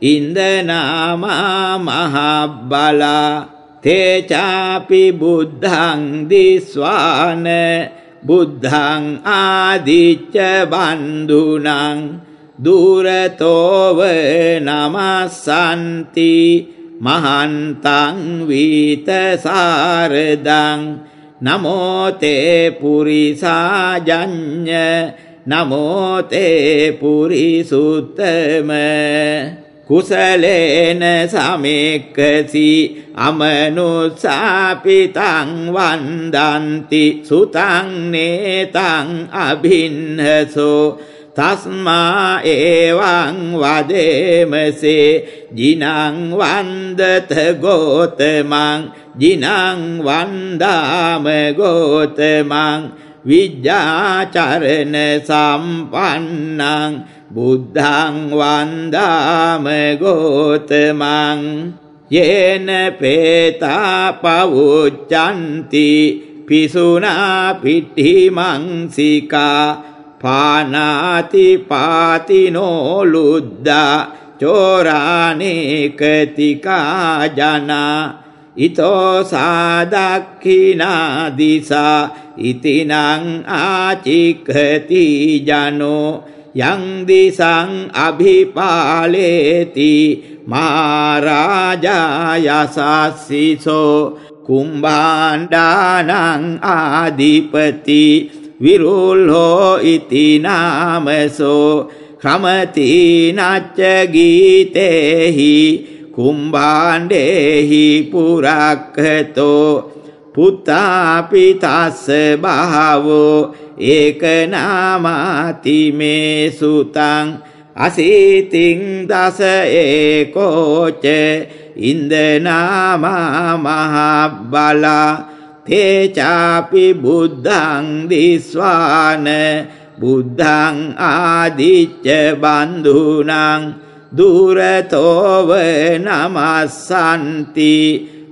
ඉන්දනාමා මහබ්බලා තේචාපි බුද්ධං දිස්වාන බුද්ධං ආදිච්ච බන්දුනං දුරතෝව නමස්සන්ති මහන්තං වීතසාරදං නමෝතේ පුරිසාජඤ්ඤ නමෝතේ පුරිසුත්තම කුසලේන සමෙක්කසි අමනුසාපිතං වන්දන්ති සුතං නේතං අභින්නසෝ තස්මා ඒවං වදේමසේ ජිනං වන්දත ගෝතමං ජිනං වන්දාම ගෝතමං විජ්ජාචරණ සම්පන්නං බුද්ධං වන්දාම ගෝතමං යේන පේතා පවුච්චන්ති පිසුනා පිට්ඨිමංසිකා පානාති පාතිනෝ ලුද්දා චෝරානේකතිකා ජනා ඉතෝ සාදක්ඛිනා දිසා ඉතිනං ආචික්ඛති ජනෝ යං දිසං අභිපාලේති මහරජා යසස්සිසෝ කුම්භාණ්ඩානං ආදිපති විරුල්හෝ ඉතිනාමසෝ ක්‍රමතිනච්ච ගීතේහි කුම්භාණ්ඩේහි පුරක්හතෝ පුත්තාපිතස්ස බහවෝ ඒකනාමාති මේ සුතං අසීතිං දස ඒකෝච ඉන්දනාමා මහබ්බලා තේචාපි බුද්ධං දිස්වාන බුද්ධං ආදිච්ච බන්ධුනං දුරතෝව නමස්සන්ති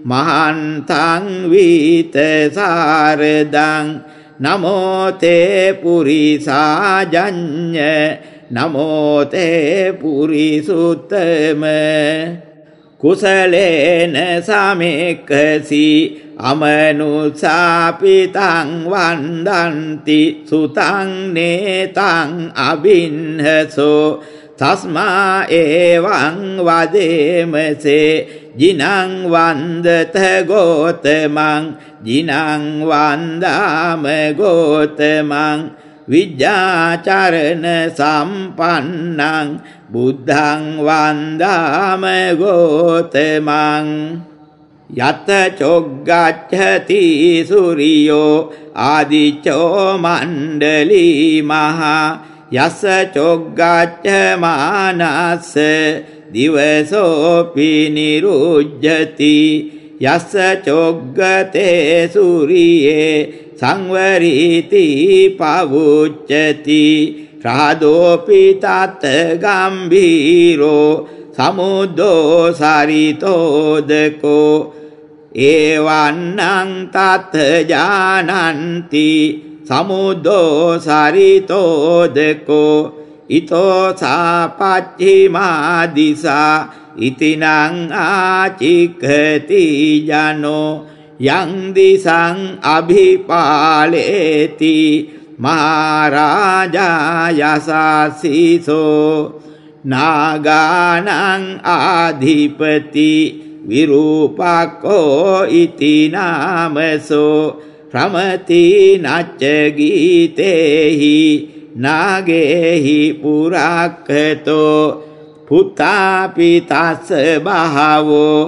මහන්තං වීතසාරදං නමෝතේ පුරිසාජඤ්ඤ නමෝතේ පුරිසුත්තම කුසලේන සමෙක්කසි අමනුසාපිතං වන්දන්ති සුතං නේතං අබින්හසෝ තස්මා ඒවං වදේමසේ ජිනං වන්දත ගෝතමං ජිනං වන්දාම ගෝතමං. විජ්ජාචරණ සම්පන්නං බුද්ධං වන්දාම ගෝතමං. යත චොග්ගච්ඡති සූරියෝ ආදිචෝ මණ්ඩලී මහා. යස චොග්ගච්ඡමානස්ස දිවසෝපි නිරුජ්ජති යස්ස චොග්ගතේ සූරියේ සංවරීති පවුච්චති රාදෝපි තත් ගම්භීරෝ සමුද්දෝ සරිතෝදකෝ ඒවන්නං තත් ජානන්ති සමුද්දෝ සරිතෝදකෝ ඉතෝ සාපච්චිමා දිසා ඉතිනං ආචික්ඛති ජනෝ යං දිසං අභිපාලේති මහරජා යසසිසෝ නාගානං ආධිපති විරූපක්කෝ ඉති නාමසෝ රමති නච්ච ගීතේහි නාගේහි පුරක්ඛතෝ පුත්තාපි තස්ස බහවෝ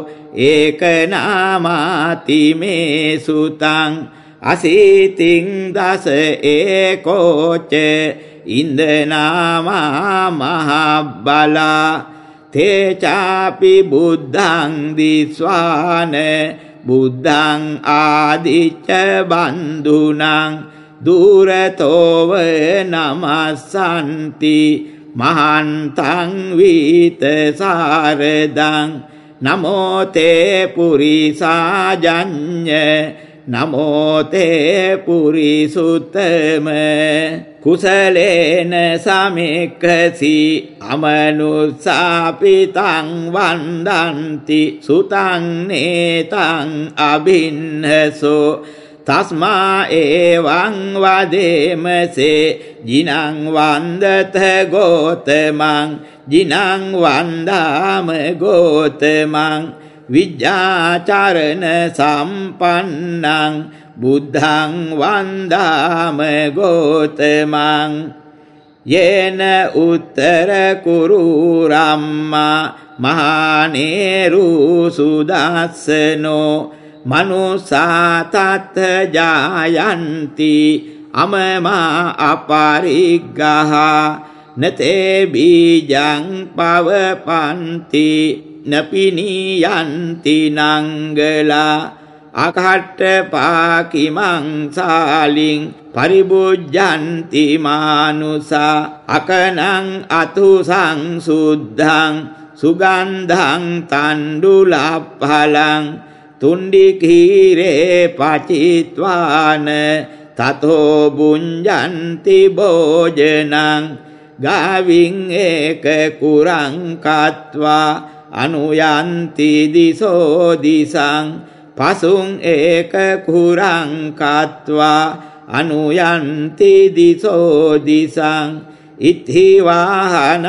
ඒක නාමාති මේ සුතං අසීතින් දස ඒකෝච ඉන්දනාමා මහබ්බලා තේචාපි බුද්ධං දිස්වාන බුද්ධං ආදිච්ච බන්දුනං දුරතෝව නමස්සන්ති. මහන්තං වීත සාරදං. නමෝතේ පුරිසාජඤ්ඤ නමෝතේ පුරිසුත්තම. කුසලේන සමික්ඛසි අමනුස්සාපිතං වන්දන්ති. සුතං නේතං අබින්නසෝ තස්මා ඒවං වදේමසේ. ජිනං වන්දත ගෝතමං. ජිනං වන්දාම ගෝතමං. විජ්ජාචරණ සම්පන්නං. බුද්ධං වන්දාම ගෝතමං. යේන උත්තර කුරු රම්මා මහානේරු සුදස්සනෝ. මනුසාතත් ජායන්ති අමමා අපරිග්ගහ නතේ බීජං පවපන්ති නපිනියන්ති නංගලා අකට්ට පාකිමං සාලින් පරිබුජ්ජන්ති මානුසා අකනං අතුසං සුද්ධං සුගන්ධං තණ්ඩුලප්පලං තුණ්ඩිකීරේ පචිත්වාන තතෝ බුඤ්ජන්ති භෝජනං ගාවින් ඒක කුරං කත්වා අනුයන්ති දිසෝ දිසං පසුන් ඒක කුරං කත්වා අනුයන්ති දිසෝ දිසං ඉති වාහනං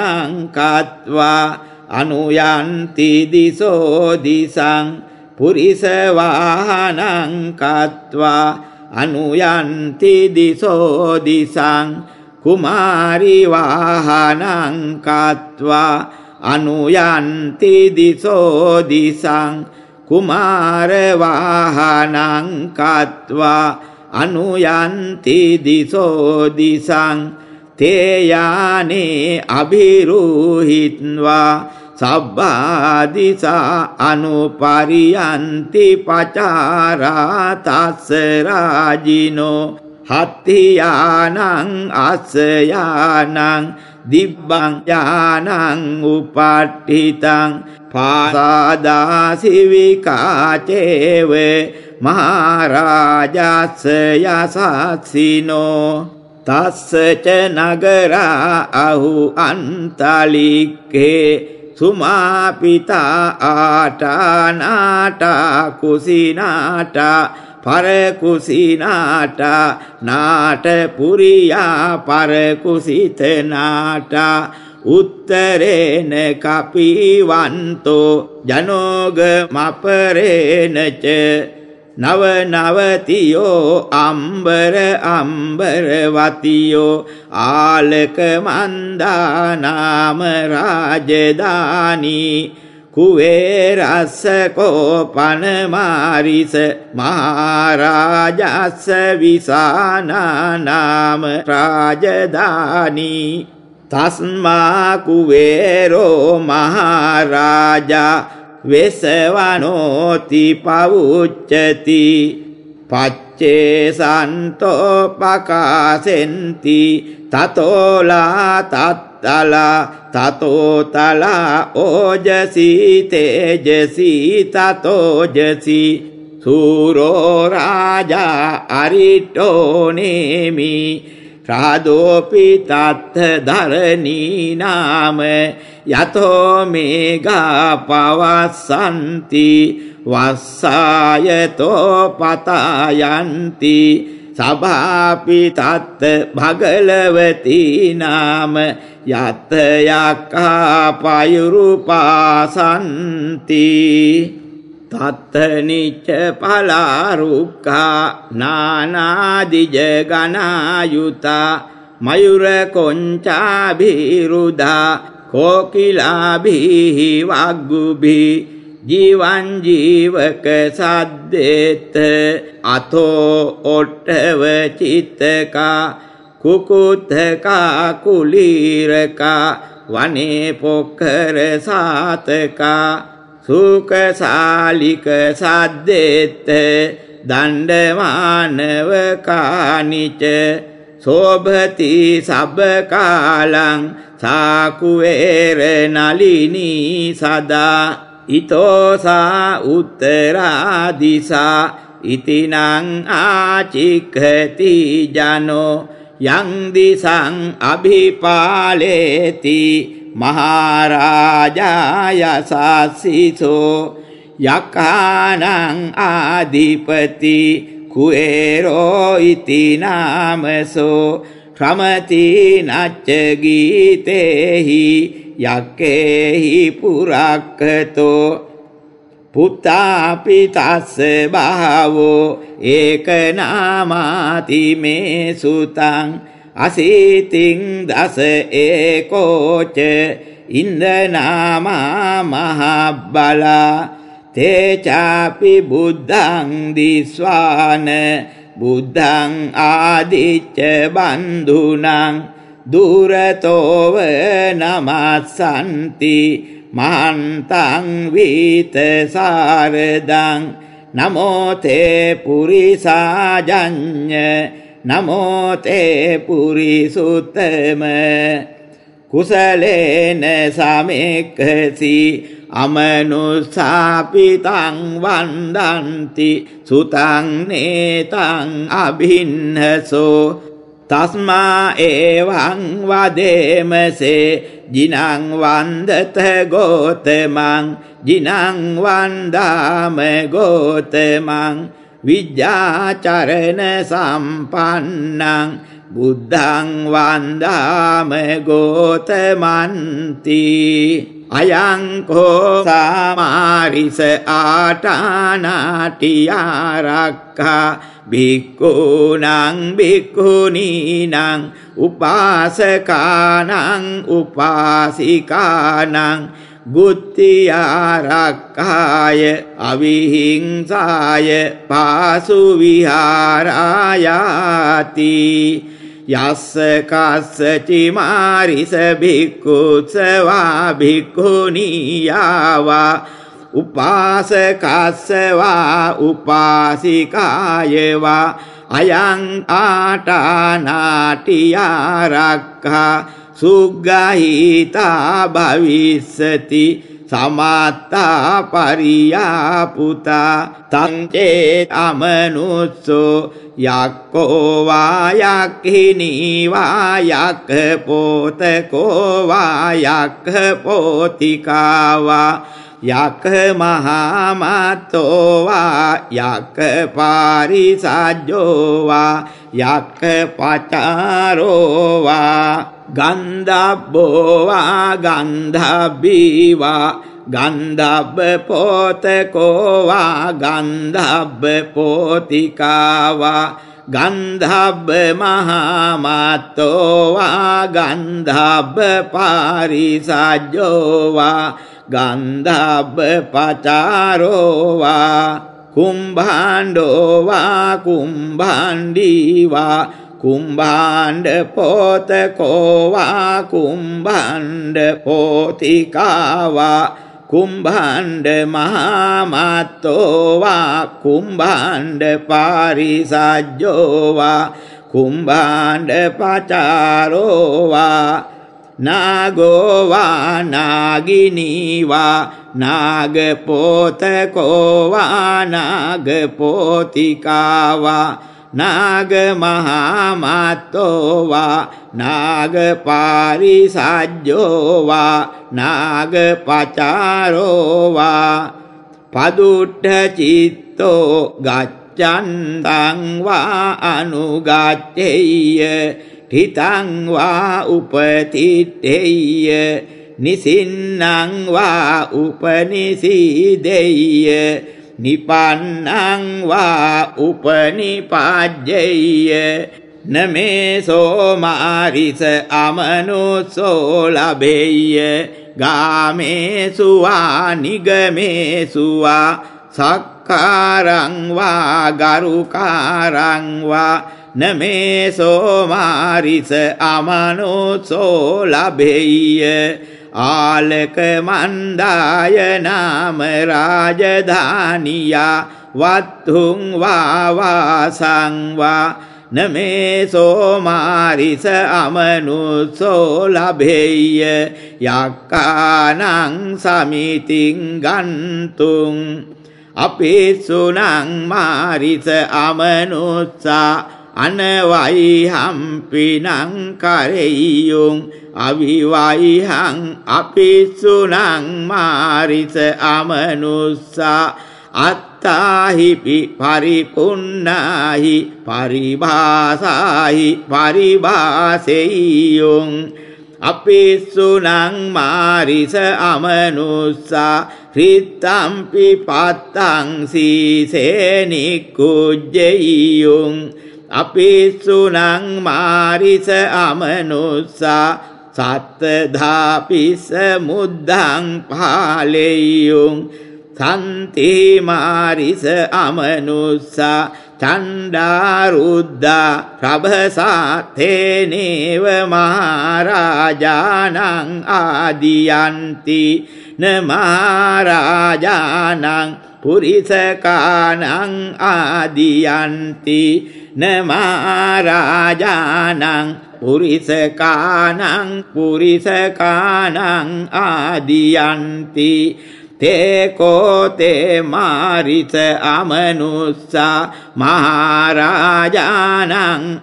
කත්වා අනුයන්ති දිසෝ දිසං පුරිසවාහනං කତ୍වා අනුයන්ති දිසෝ දිසං කුමාරි වාහනං කତ୍වා අනුයන්ති දිසෝ දිසං කුමාර වාහනං කତ୍වා අනුයන්ති දිසෝ දිසං තේයානේ අභිරූහිත්වා සබ්බාදිසා අනුපරියන්ති පචාරා තස්ස රාජිනෝ හත්තියානං අස්සයානං දිබ්බං යානං උපට්ඨිතං පාසාදාසිවිකාචේව මහරාජස්ස යසස්සිනෝ තස්සච නගරා අහු අන්තලික්කේ සුමාපිතා ආටානාටා කුසිනාටා පරකුසිනාටා නාටපුරියා පරකුසිතනාටා උත්තරේන කපිවන්තෝ ජනෝග මපරේනච නව නවතියෝ අම්බර අම්බරවතියෝ ආලක මන්දානාම රාජධානී කුවේරස්ස කෝපනමාරිස මහාරාජස්ස විසානානාම රාජධානී තස්මා කුවේරෝ මහාරාජා වෙසවනෝති පවුච්චති. පච්චේ සන්තෝ පකාසෙන්ති. තතෝලා තත්තලා තතෝතලා ඕජසී තේජසී තතෝජසි. සූරෝ රාජා අරිටෝනේමි රාදෝපි තත්ත ධරණී නාම යතෝ මේගා පවස්සන්ති වස්සායතෝ පතායන්ති සභාපි තත්ත භගලවති නාම යත්ත යක්ඛා පයුරුපාසන්ති තත්තනිච්ච පලාරුක්ඛා නානාදිජ ගනායුතා මයුර කොංචාභිරුදා කෝකිලාභී වග්ගුභී ජීවන් ජීවක සද්දේත අතෝ ඔට්ටව චිත්තකා කුකුත්තකා කුලීරකා වනේ පොක්කර සාතකා සුකසාලික සද්දේත දණ්ඩමානව කානිච සෝභති සබ්බකාලං සාකුවේර නලිනී සදා ඉතෝසා උත්තරාදිසා ඉතිනං ආචික්ඛති ජනෝ යං දිසං අභිපාලේති මහරජායසස්සිසෝ යකානං ආදිපති කුේරෝ ඉති නාමසෝ ක්‍රමති නච්ච ගීතේහි යක්කේහි පුරක්කතෝ පුත්තාපි තස්ස බාවෝ ඒකනාමාති මේ සුතං අසීතින් දස ඒකෝච ඉන්දනාමා මහබ්බලා තේචාපි බුද්ධං දිස්වාන බුද්ධං ආදිච්ච බන්ධුනං දුරතෝව නමස්සන්ති මහන්තං වීත සාරදං නමෝතේ පුරිසාජඤ්ඤ නමෝතේ පුරිසුත්තම කුසලේන සමෙක්කසි අමනුසාපිතං වන්දන්ති සුතං නේතං අභින්නසෝ තස්මා ඒවං වදේමසේ ජිනං වන්දත ගෝතමං ජිනං වන්දාම ගෝතමං විද්‍යාචරණ සම්පන්නං බුද්ධං වන්දාම ගෝතමන්ති අයංකෝ සාමාරිස ආටානාටියාරක්කා භික්ඛූනං භික්ඛුනීනං උපාසකානං උපාසිකානං බුද්ධියාරක්කාය අවිහිංසාය පාසු විහාරායාති යස්ස කස්ස චිමාරිස භික්ඛුත්සවා භික්ඛුනියාවා. උපාසකස්සවා උපාසිකායවා. අයං ආටානාටියාරක්කා සුග්ගහිතා භවිස්සති සමත්තා පරියාපුතා තංචේ අමනුස්සෝ යක්කෝවා යක්හිනීවා යක්ක පෝතකෝවා යක්ක පෝතිකාවා යක මහාමත්තෝවා යක පාරිසජ්ජෝවා යක පචාරෝවා ගන්ධබ්බෝවා ගන්ධබ්බීවා ගන්ධබ්බ පෝතකෝවා ගන්ධබ්බ පෝතිකාවා ගන්ධබ්බ මහාමත්තෝවා ගන්ධබ්බ පාරිසජ්ජෝවා ගන්ධබ්බ පචාරෝවා කුම්භාණ්ඩෝවා කුම්භාණ්ඩීවා කුම්භාණ්ඩ පෝතකෝවා කුම්භාණ්ඩ පෝතිකාවා කුම්භාණ්ඩ මහාමත්තෝවා කුම්භාණ්ඩ පාරිසජ්ජෝවා කුම්භාණ්ඩ පචාරෝවා නාගෝවා නාගිනීවා නාගපෝතකෝවා නාගපෝතිකාවා නාගමහාමත්තෝවා නාගපාරිසජ්ජෝවා නාගපචාරෝවා පදුට්ඨ චිත්තෝ ගච්ඡන්තං වා අනුගච්ඡෙය්‍ය හිතං වා උපතිත්තේය නිසින්නං වා උපනිසීදෙය්‍ය නිපන්නං වා උපනිපාජ්ජෙය්‍ය නමේ සෝමාරිස අමනුස්සෝ ලබෙය්‍ය ගාමේසුවා නිගමේසුවා සක්කාරං වා ගරුකාරං වා. නමේ සෝමාරිස අමනුස්සෝ ලබෙය්‍ය ආලක මන්දාය නාම රාජධානියා වත්තුං වාවාසං වා නමේ සෝමාරිස අමනුස්සෝ ලබෙය්‍ය යක්කානං සමිතින් ගන්තුං අපිසුනං මාරිස අමනුස්සා අනවයිහම්පිනං කරෙයියුං අවිවයිහං අපිසුනං මාරිස අමනුස්සා අත්තාහිපි පරිපුන්නාහි පරිභාසාහි පරිභාසෙයියුං අපිස්සුනං මාරිස අමනුස්සා රිත්තම්පි පත්තං සීසේනිකුජ්ජෙයියුං අපිස්සුනං මාරිස අමනුස්සා සත්තධාපිස මුද්දං පාලෙයියුං සන්තිමාරිස අමනුස්සා චණ්ඩාරුද්දා ප්‍රභසාතේනේව මහරජානං ආදියන්ති නමහරජානං පුරිසකානං ආදියන්ති නමහරජානං පුරිසකානං පුරිසකානං ආදියන්ති. තේකෝතේ මාරිත අමනුස්සා මහරජානං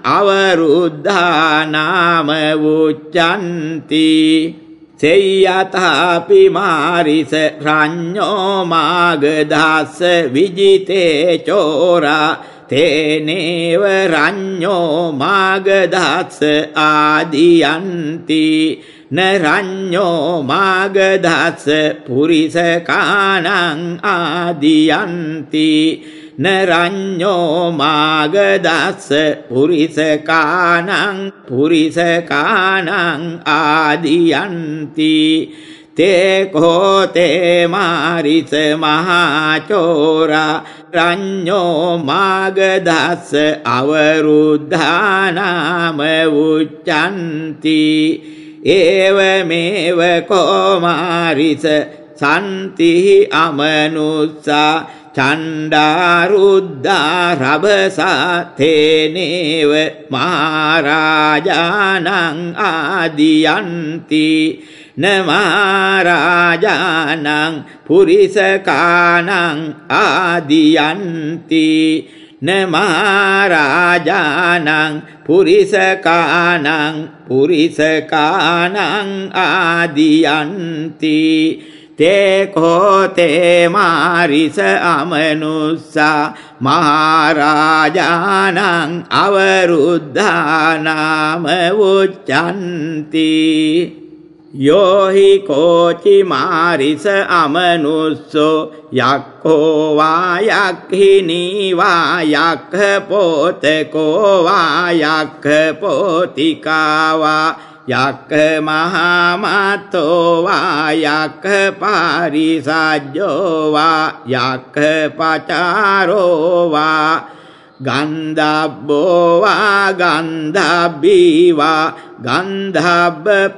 අවරුද්ධානාම වුච්චන්ති සෙය්‍යතාපි මාරිස රඤ්ඤෝ මාගදස්ස විජිතේ චෝරා තේනේව රඤ්ඤෝ මාගදස්ස ආදියන්ති. නරඤ්ඤෝ මාගදස්ස පුරිසකානං ආදියන්ති. නරඤ්ඤෝ මාගදස්ස පුරිසකානං පුරිසකානං ආදියන්ති. තේ කෝතේ මාරිස මහාචෝරා රඤ්ඤෝ මාගදස්ස අවරුද්ධානාම උච්චන්ති ඒවමේව කෝමාරිස සන්තිහි අමනුස්සා චණ්ඩාරුද්දා රබසතේනේව මහරජානං ආදියන්ති. නමහරජානං පුරිසකානං ආදියන්ති. නමහරජානං පුරිසකානං පුරිසකානං ආදියන්ති. තේකෝතේ මාරිස අමනුස්සා මහරජානං අවරුද්ධානාම උච්චන්ති යෝහි කෝචි මාරිස අමනුස්සෝ යක්කෝ වායක්හිනී වායක්ඛ පෝතකෝ වායක්ඛ පෝතිකාවා යක්ඛ මහාමතෝ වායක්ඛ පාරිසජ්ජෝ වා යක්ඛ පචාරෝ වා ගන්ධබ්බෝ වා ගන්ධබ්බී වා ගන්ධබ්බ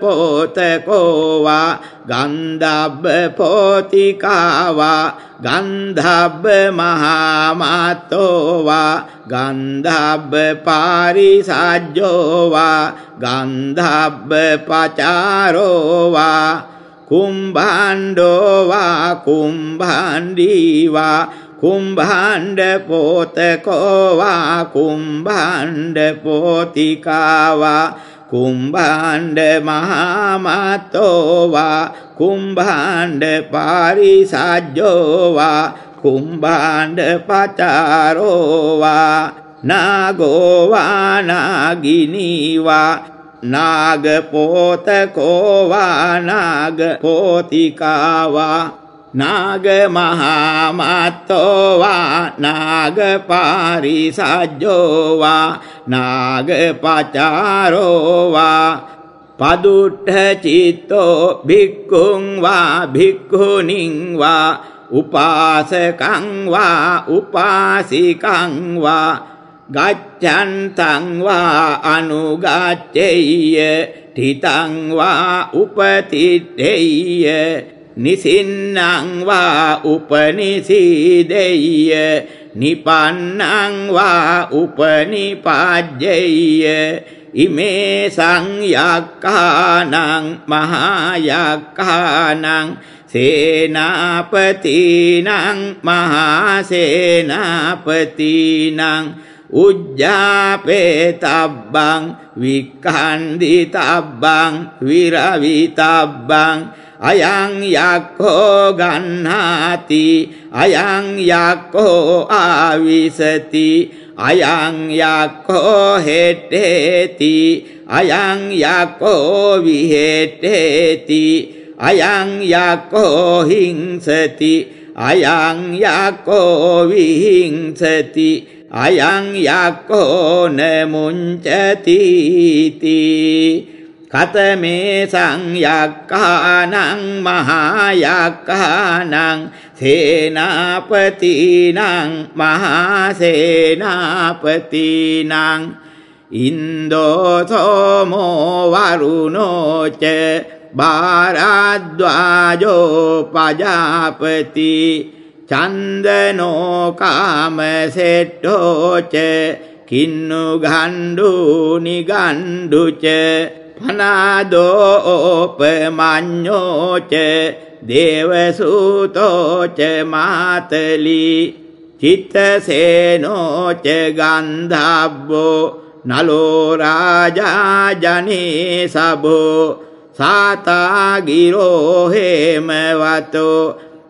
පෝතකෝ වා ගන්ධබ්බ පෝතිකා වා ගන්ධබ්බ මහාමතෝ වා ගන්ධබ්බ පාරිසජ්ජෝ වා ගන්ධබ්බ පචාරෝ වා කුම්භාණ්ඩෝ වා කුම්භාණ්ඩී වා කුම්භාණ්ඩ පෝතකෝවා කුම්භාණ්ඩ පෝතිකාවා කුම්භාණ්ඩ මහාමතෝවා කුම්භාණ්ඩ පාරිසජ්ජෝවා කුම්භාණ්ඩ පචාරෝවා නාගෝවා නාගිනීවා නාග පෝතකෝවා නාග පෝතිකාවා. නාග මහාමත්තෝවා නාග පාරිසජ්ජෝවා නාග පචාරෝවා පදුට්ඨ චිත්තෝ භික්ඛුං වා භික්ඛුනින් වා උපාසකං වා උපාසිකං වා ගච්ඡන්තං වා අනුගච්ඡෙය්‍ය තිතං වා උපතිත්තේය නිසින්නං වා උපනිසීදෙය්‍ය නිපන්නං වා උපනිපාජ්ජෙය්‍ය. ඉමේ සංයක්ඛානං මහායක්ඛානං සේනාපතිනං මහාසේනාපතිනං. උජ්ජාපේතබ්බං වික්ඛන්දිතබ්බං විරවිතබ්බං අයං යක්ඛෝ ගන්නාති අයං යක්ඛෝ ආවිසති අයං යක්ඛෝ හෙට්ටේති අයං යක්ඛෝ විහෙට්ටේති අයං යක්ඛෝ හිංසති අයං යක්ඛෝ විහිංසති අයං යක්ඛෝ නමුංචති කතමේ සංයක්ඛානං මහායක්ඛානං සේනාපතිනං මහාසේනාපතිනං ඉන්දෝසෝමෝ වරුණෝච භාරද්වාජෝ පජාපති චන්දනෝ කාමසෙට්ටෝච කින්නු ගණ්ඩු නිගණ්ඩුච පනාදෝපමඤ්ඤෝච දේවසූතෝච මාතලී චිත්තසේනෝච ගන්ධබ්බෝ නලෝ රාජා ජනේ සබෝ සාතාගිරෝ හේමවතෝ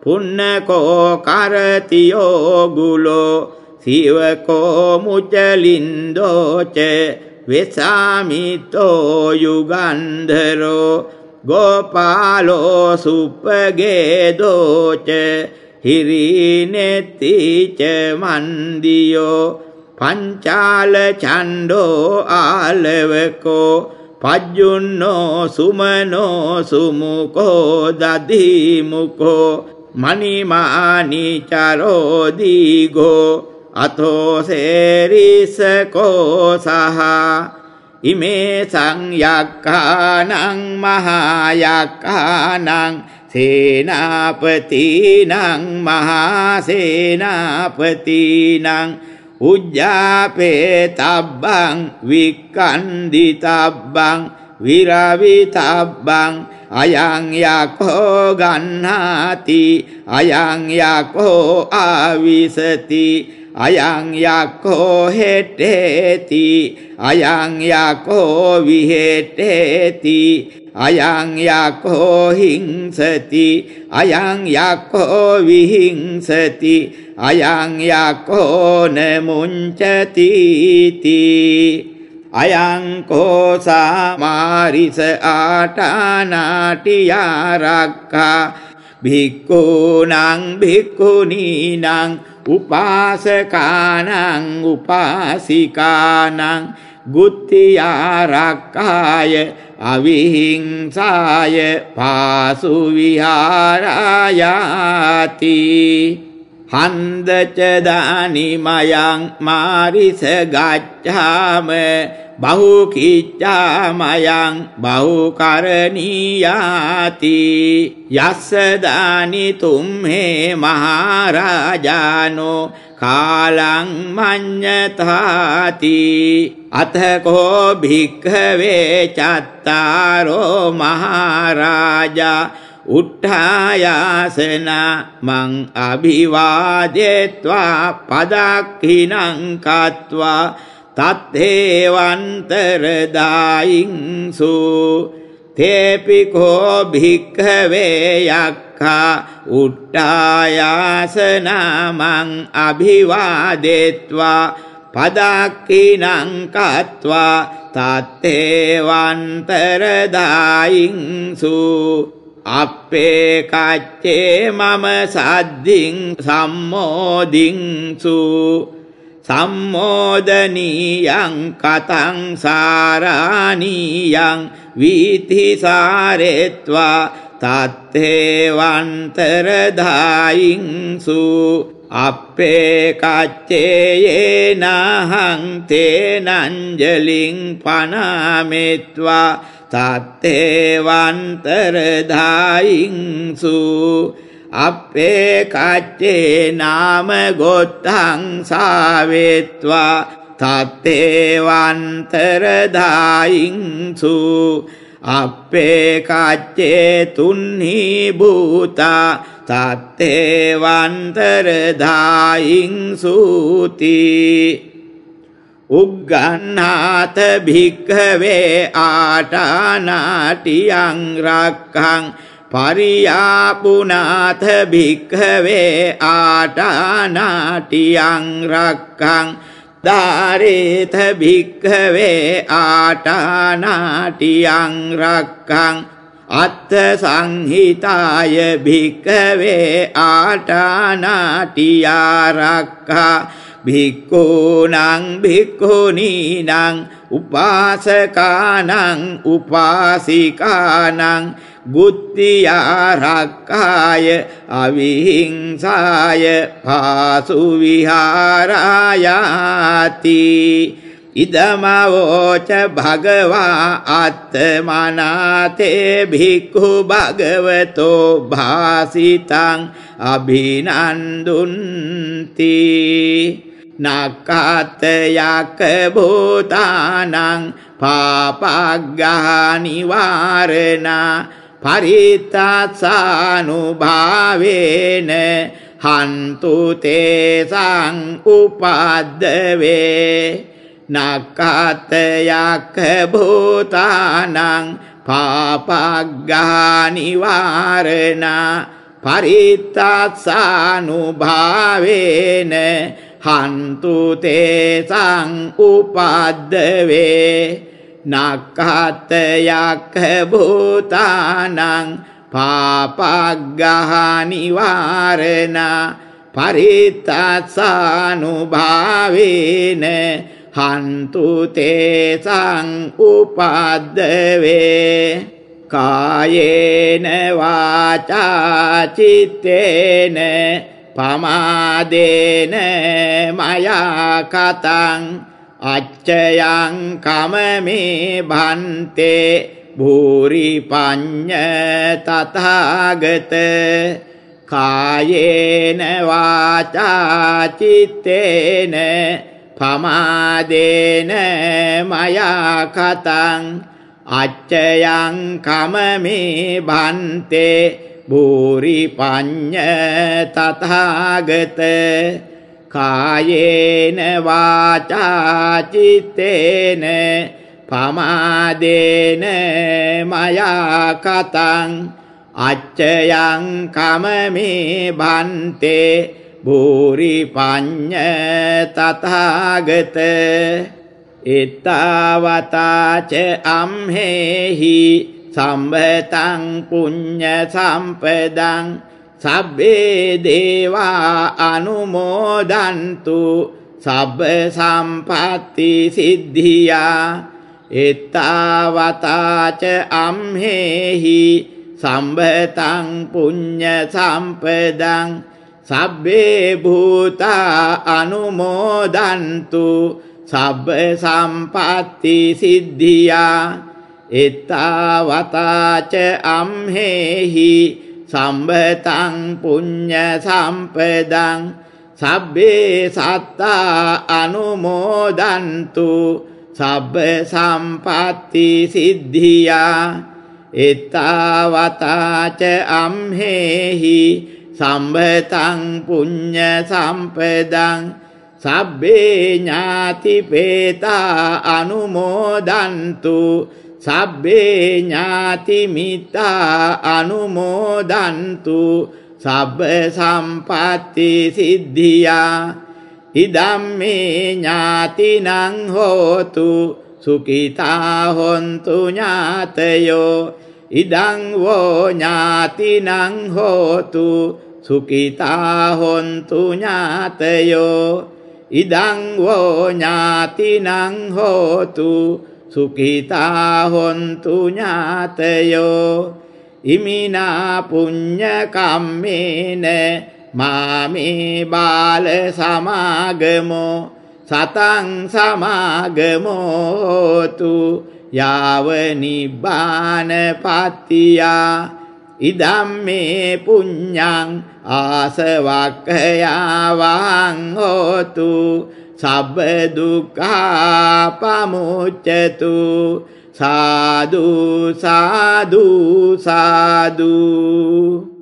පුන්නකෝ කරතියෝ ගුලෝ සිවකෝ මුචලින්දෝච වෙසාමිතෝ යුගන්ධරෝ ගෝපාලෝ සුප්පගේදෝච හිරිනෙත්තිච මන්දියෝ පංචාල චණ්ඩෝ ආලවකෝ පජ්ජුන්නෝ සුමනෝ සුමුකෝ දදිමුකෝ මනිමානිචරෝ දීගෝ අතෝ සේරිසකෝ සහ ඉමේ සංයක්ඛානං මහායක්ඛානං සේනාපතිනං මහාසේනාපතිනං උජ්ජාපේතබ්බං වික්කන්දිතබ්බං විරවිතබ්බං අයං යකෝ ගන්නාති අයං යකෝ ආවිසති අයං යක්ඛෝ හෙට්ටේති අයං යක්ඛෝ විහෙට්ටේති අයං යක්ඛෝ හිංසති අයං යක්ඛෝ විහිංසති අයං යක්ඛෝ නමුංචති අයං කෝසා මාරිස ආටානාටියා රක්ඛා භික්ඛූනං භික්ඛුනීනං උපාසකානං උපාසිකානං ගුත්තියාරක්කාය අවිහිංසාය පාසු විහාරායාති හන්දචදානිමයං මාරිස ගච්ඡාම බහුකිච්ඡාමයං බහුකරණීයාති යස්සදානි තුම්හේ මහරජානෝ කාලං මඤ්ඤතාති. අතකෝ භික්ඛවේ චත්තාරෝ මහරජා උට්ඨායාසන මං අභිවාදෙත්වා පදක්ඛිනං කତ୍වා තත්තේවන්තරදායින්සු. තේපිකෝ භික්ඛවේ යක්ඛා උට්ඨායාසනමං අභිවාදෙත්වා පදක්ඛිනං කତ୍වා තත්තේවන්තරදායින්සු. අපේ කච්චේ මම සද්දිින් සම්මෝදිංසු සම්මෝදනීයං කතං සාරානීයං වීතිසාරෙත්වා තත්තේවන්තරදායිංසු අපේ කච්චේයේ නහං තේනංජලින් පනාමෙත්වා තත්තේවන්තරදායිංසු අපේ කච්චේ නාම ගොත්තං සාවෙත්වා තත්තේවන්තරදායිංසු අපේ කච්චේ තුන්හි භූතා තත්තේවන්තරදායිං සූති උග්ගන්නාත භික්ඛවේ ආටානාටියං රක්ඛං පරියාපුනාත භික්ඛවේ ආටානාටියං රක්ඛං ධාරේත භික්ඛවේ ආටානාටියං රක්ඛං අත්ථ සංහිතාය භික්ඛවේ ආටානාටියා රක්ඛා භික්ඛූනං භික්ඛුනීනං උපාසකානං උපාසිකානං බුද්ධියාරක්කාය අවිහිංසාය පාසු විහාරායාති ඉදමවෝච භගවා අත්තමනාතේ භික්ඛු භගවතෝ භාසිතං අභිනන්දුන්ති නක්කාතයක භූතානං පාපග්ගහනිවාරණා පරිත්තාසානුභාවේන හන්තු තේසං උපද්දවේ නක්කාතයක භූතානං පාපග්ගානිවාරණා පරිත්තාසානුභාවේන හන්තු තේසං උපද්දවේ නක්කහත්තයක් භූතානං පාපග්ගහනිවාරණ පරිත්තත්සානුභාවේන හන්තු තේසං උපද්දවේ කායේන වාචාචිත්තේන පමාදේන මයා කතං අච්චයං කමමේ භන්තේ භූරි පඤ්ඤ තථාගත කායේන වාචා චිත්තේන පමාදේන මයා කතං අච්චයං කමමේ භන්තේ භූරි පඤ්ඤ තථාගත කායේන වාචාචිත්තේන පමාදේන මයා කතං අච්චයං කමමේ බන්තේ භූරි පඤ්ඤ තථාගත ඊතාවතාච අම්හෙහි සම්බතං පුඤ්ඤ සම්පදං සබ්බේ දේවා අනුමෝදන්තු සබ්බ සම්පත්ති සිද්ධියා එත්තාවතාච අම්හෙහි සම්බතං පුඤ්ඤ සම්පදං සබ්බේ භූතා අනුමෝදන්තු සබ්බ සම්පත්ති සිද්ධියා එත්තාවතාච අම්හෙහි සම්බතං පුඤ්ඤ සම්පදං සබ්බේ සත්තා අනුමෝදන්තු සබ්බ සම්පatti සිද්ධියා එත්තාවතාච අම්හෙහි සම්බතං පුඤ්ඤ සම්පදං සබ්බේ ඥාති පේතා අනුමෝදන්තු සබ්බේ ඥාති මිත්තා අනුමෝදන්තු. සබ්බ සම්පatti සිද්ධියා. ඉදම්මේ ඥාතිනං හෝතු. සුඛිතා හොන්තු ඥාතයෝ. ඉදං වෝ ඥාතිනං හෝතු. සුකිතා හොන්තු ඥාතයෝ. ඉදං වෝ ඥාතිනං හෝතු. සුකිතා හොන්තු ඥාතයෝ ඉමිනා පුඤ්ඤ කම්මේන මාමේ බාල සමාගමෝ සතං සමාගමෝතු යාව නිබ්බාන පත්තියා ඉදම්මේ පුඤ්ඤං ආසවක්ඛයාවං හෝතු සබ්බ දුක්ඛා පමුච්ඡතු සාදු සාදු සාදු.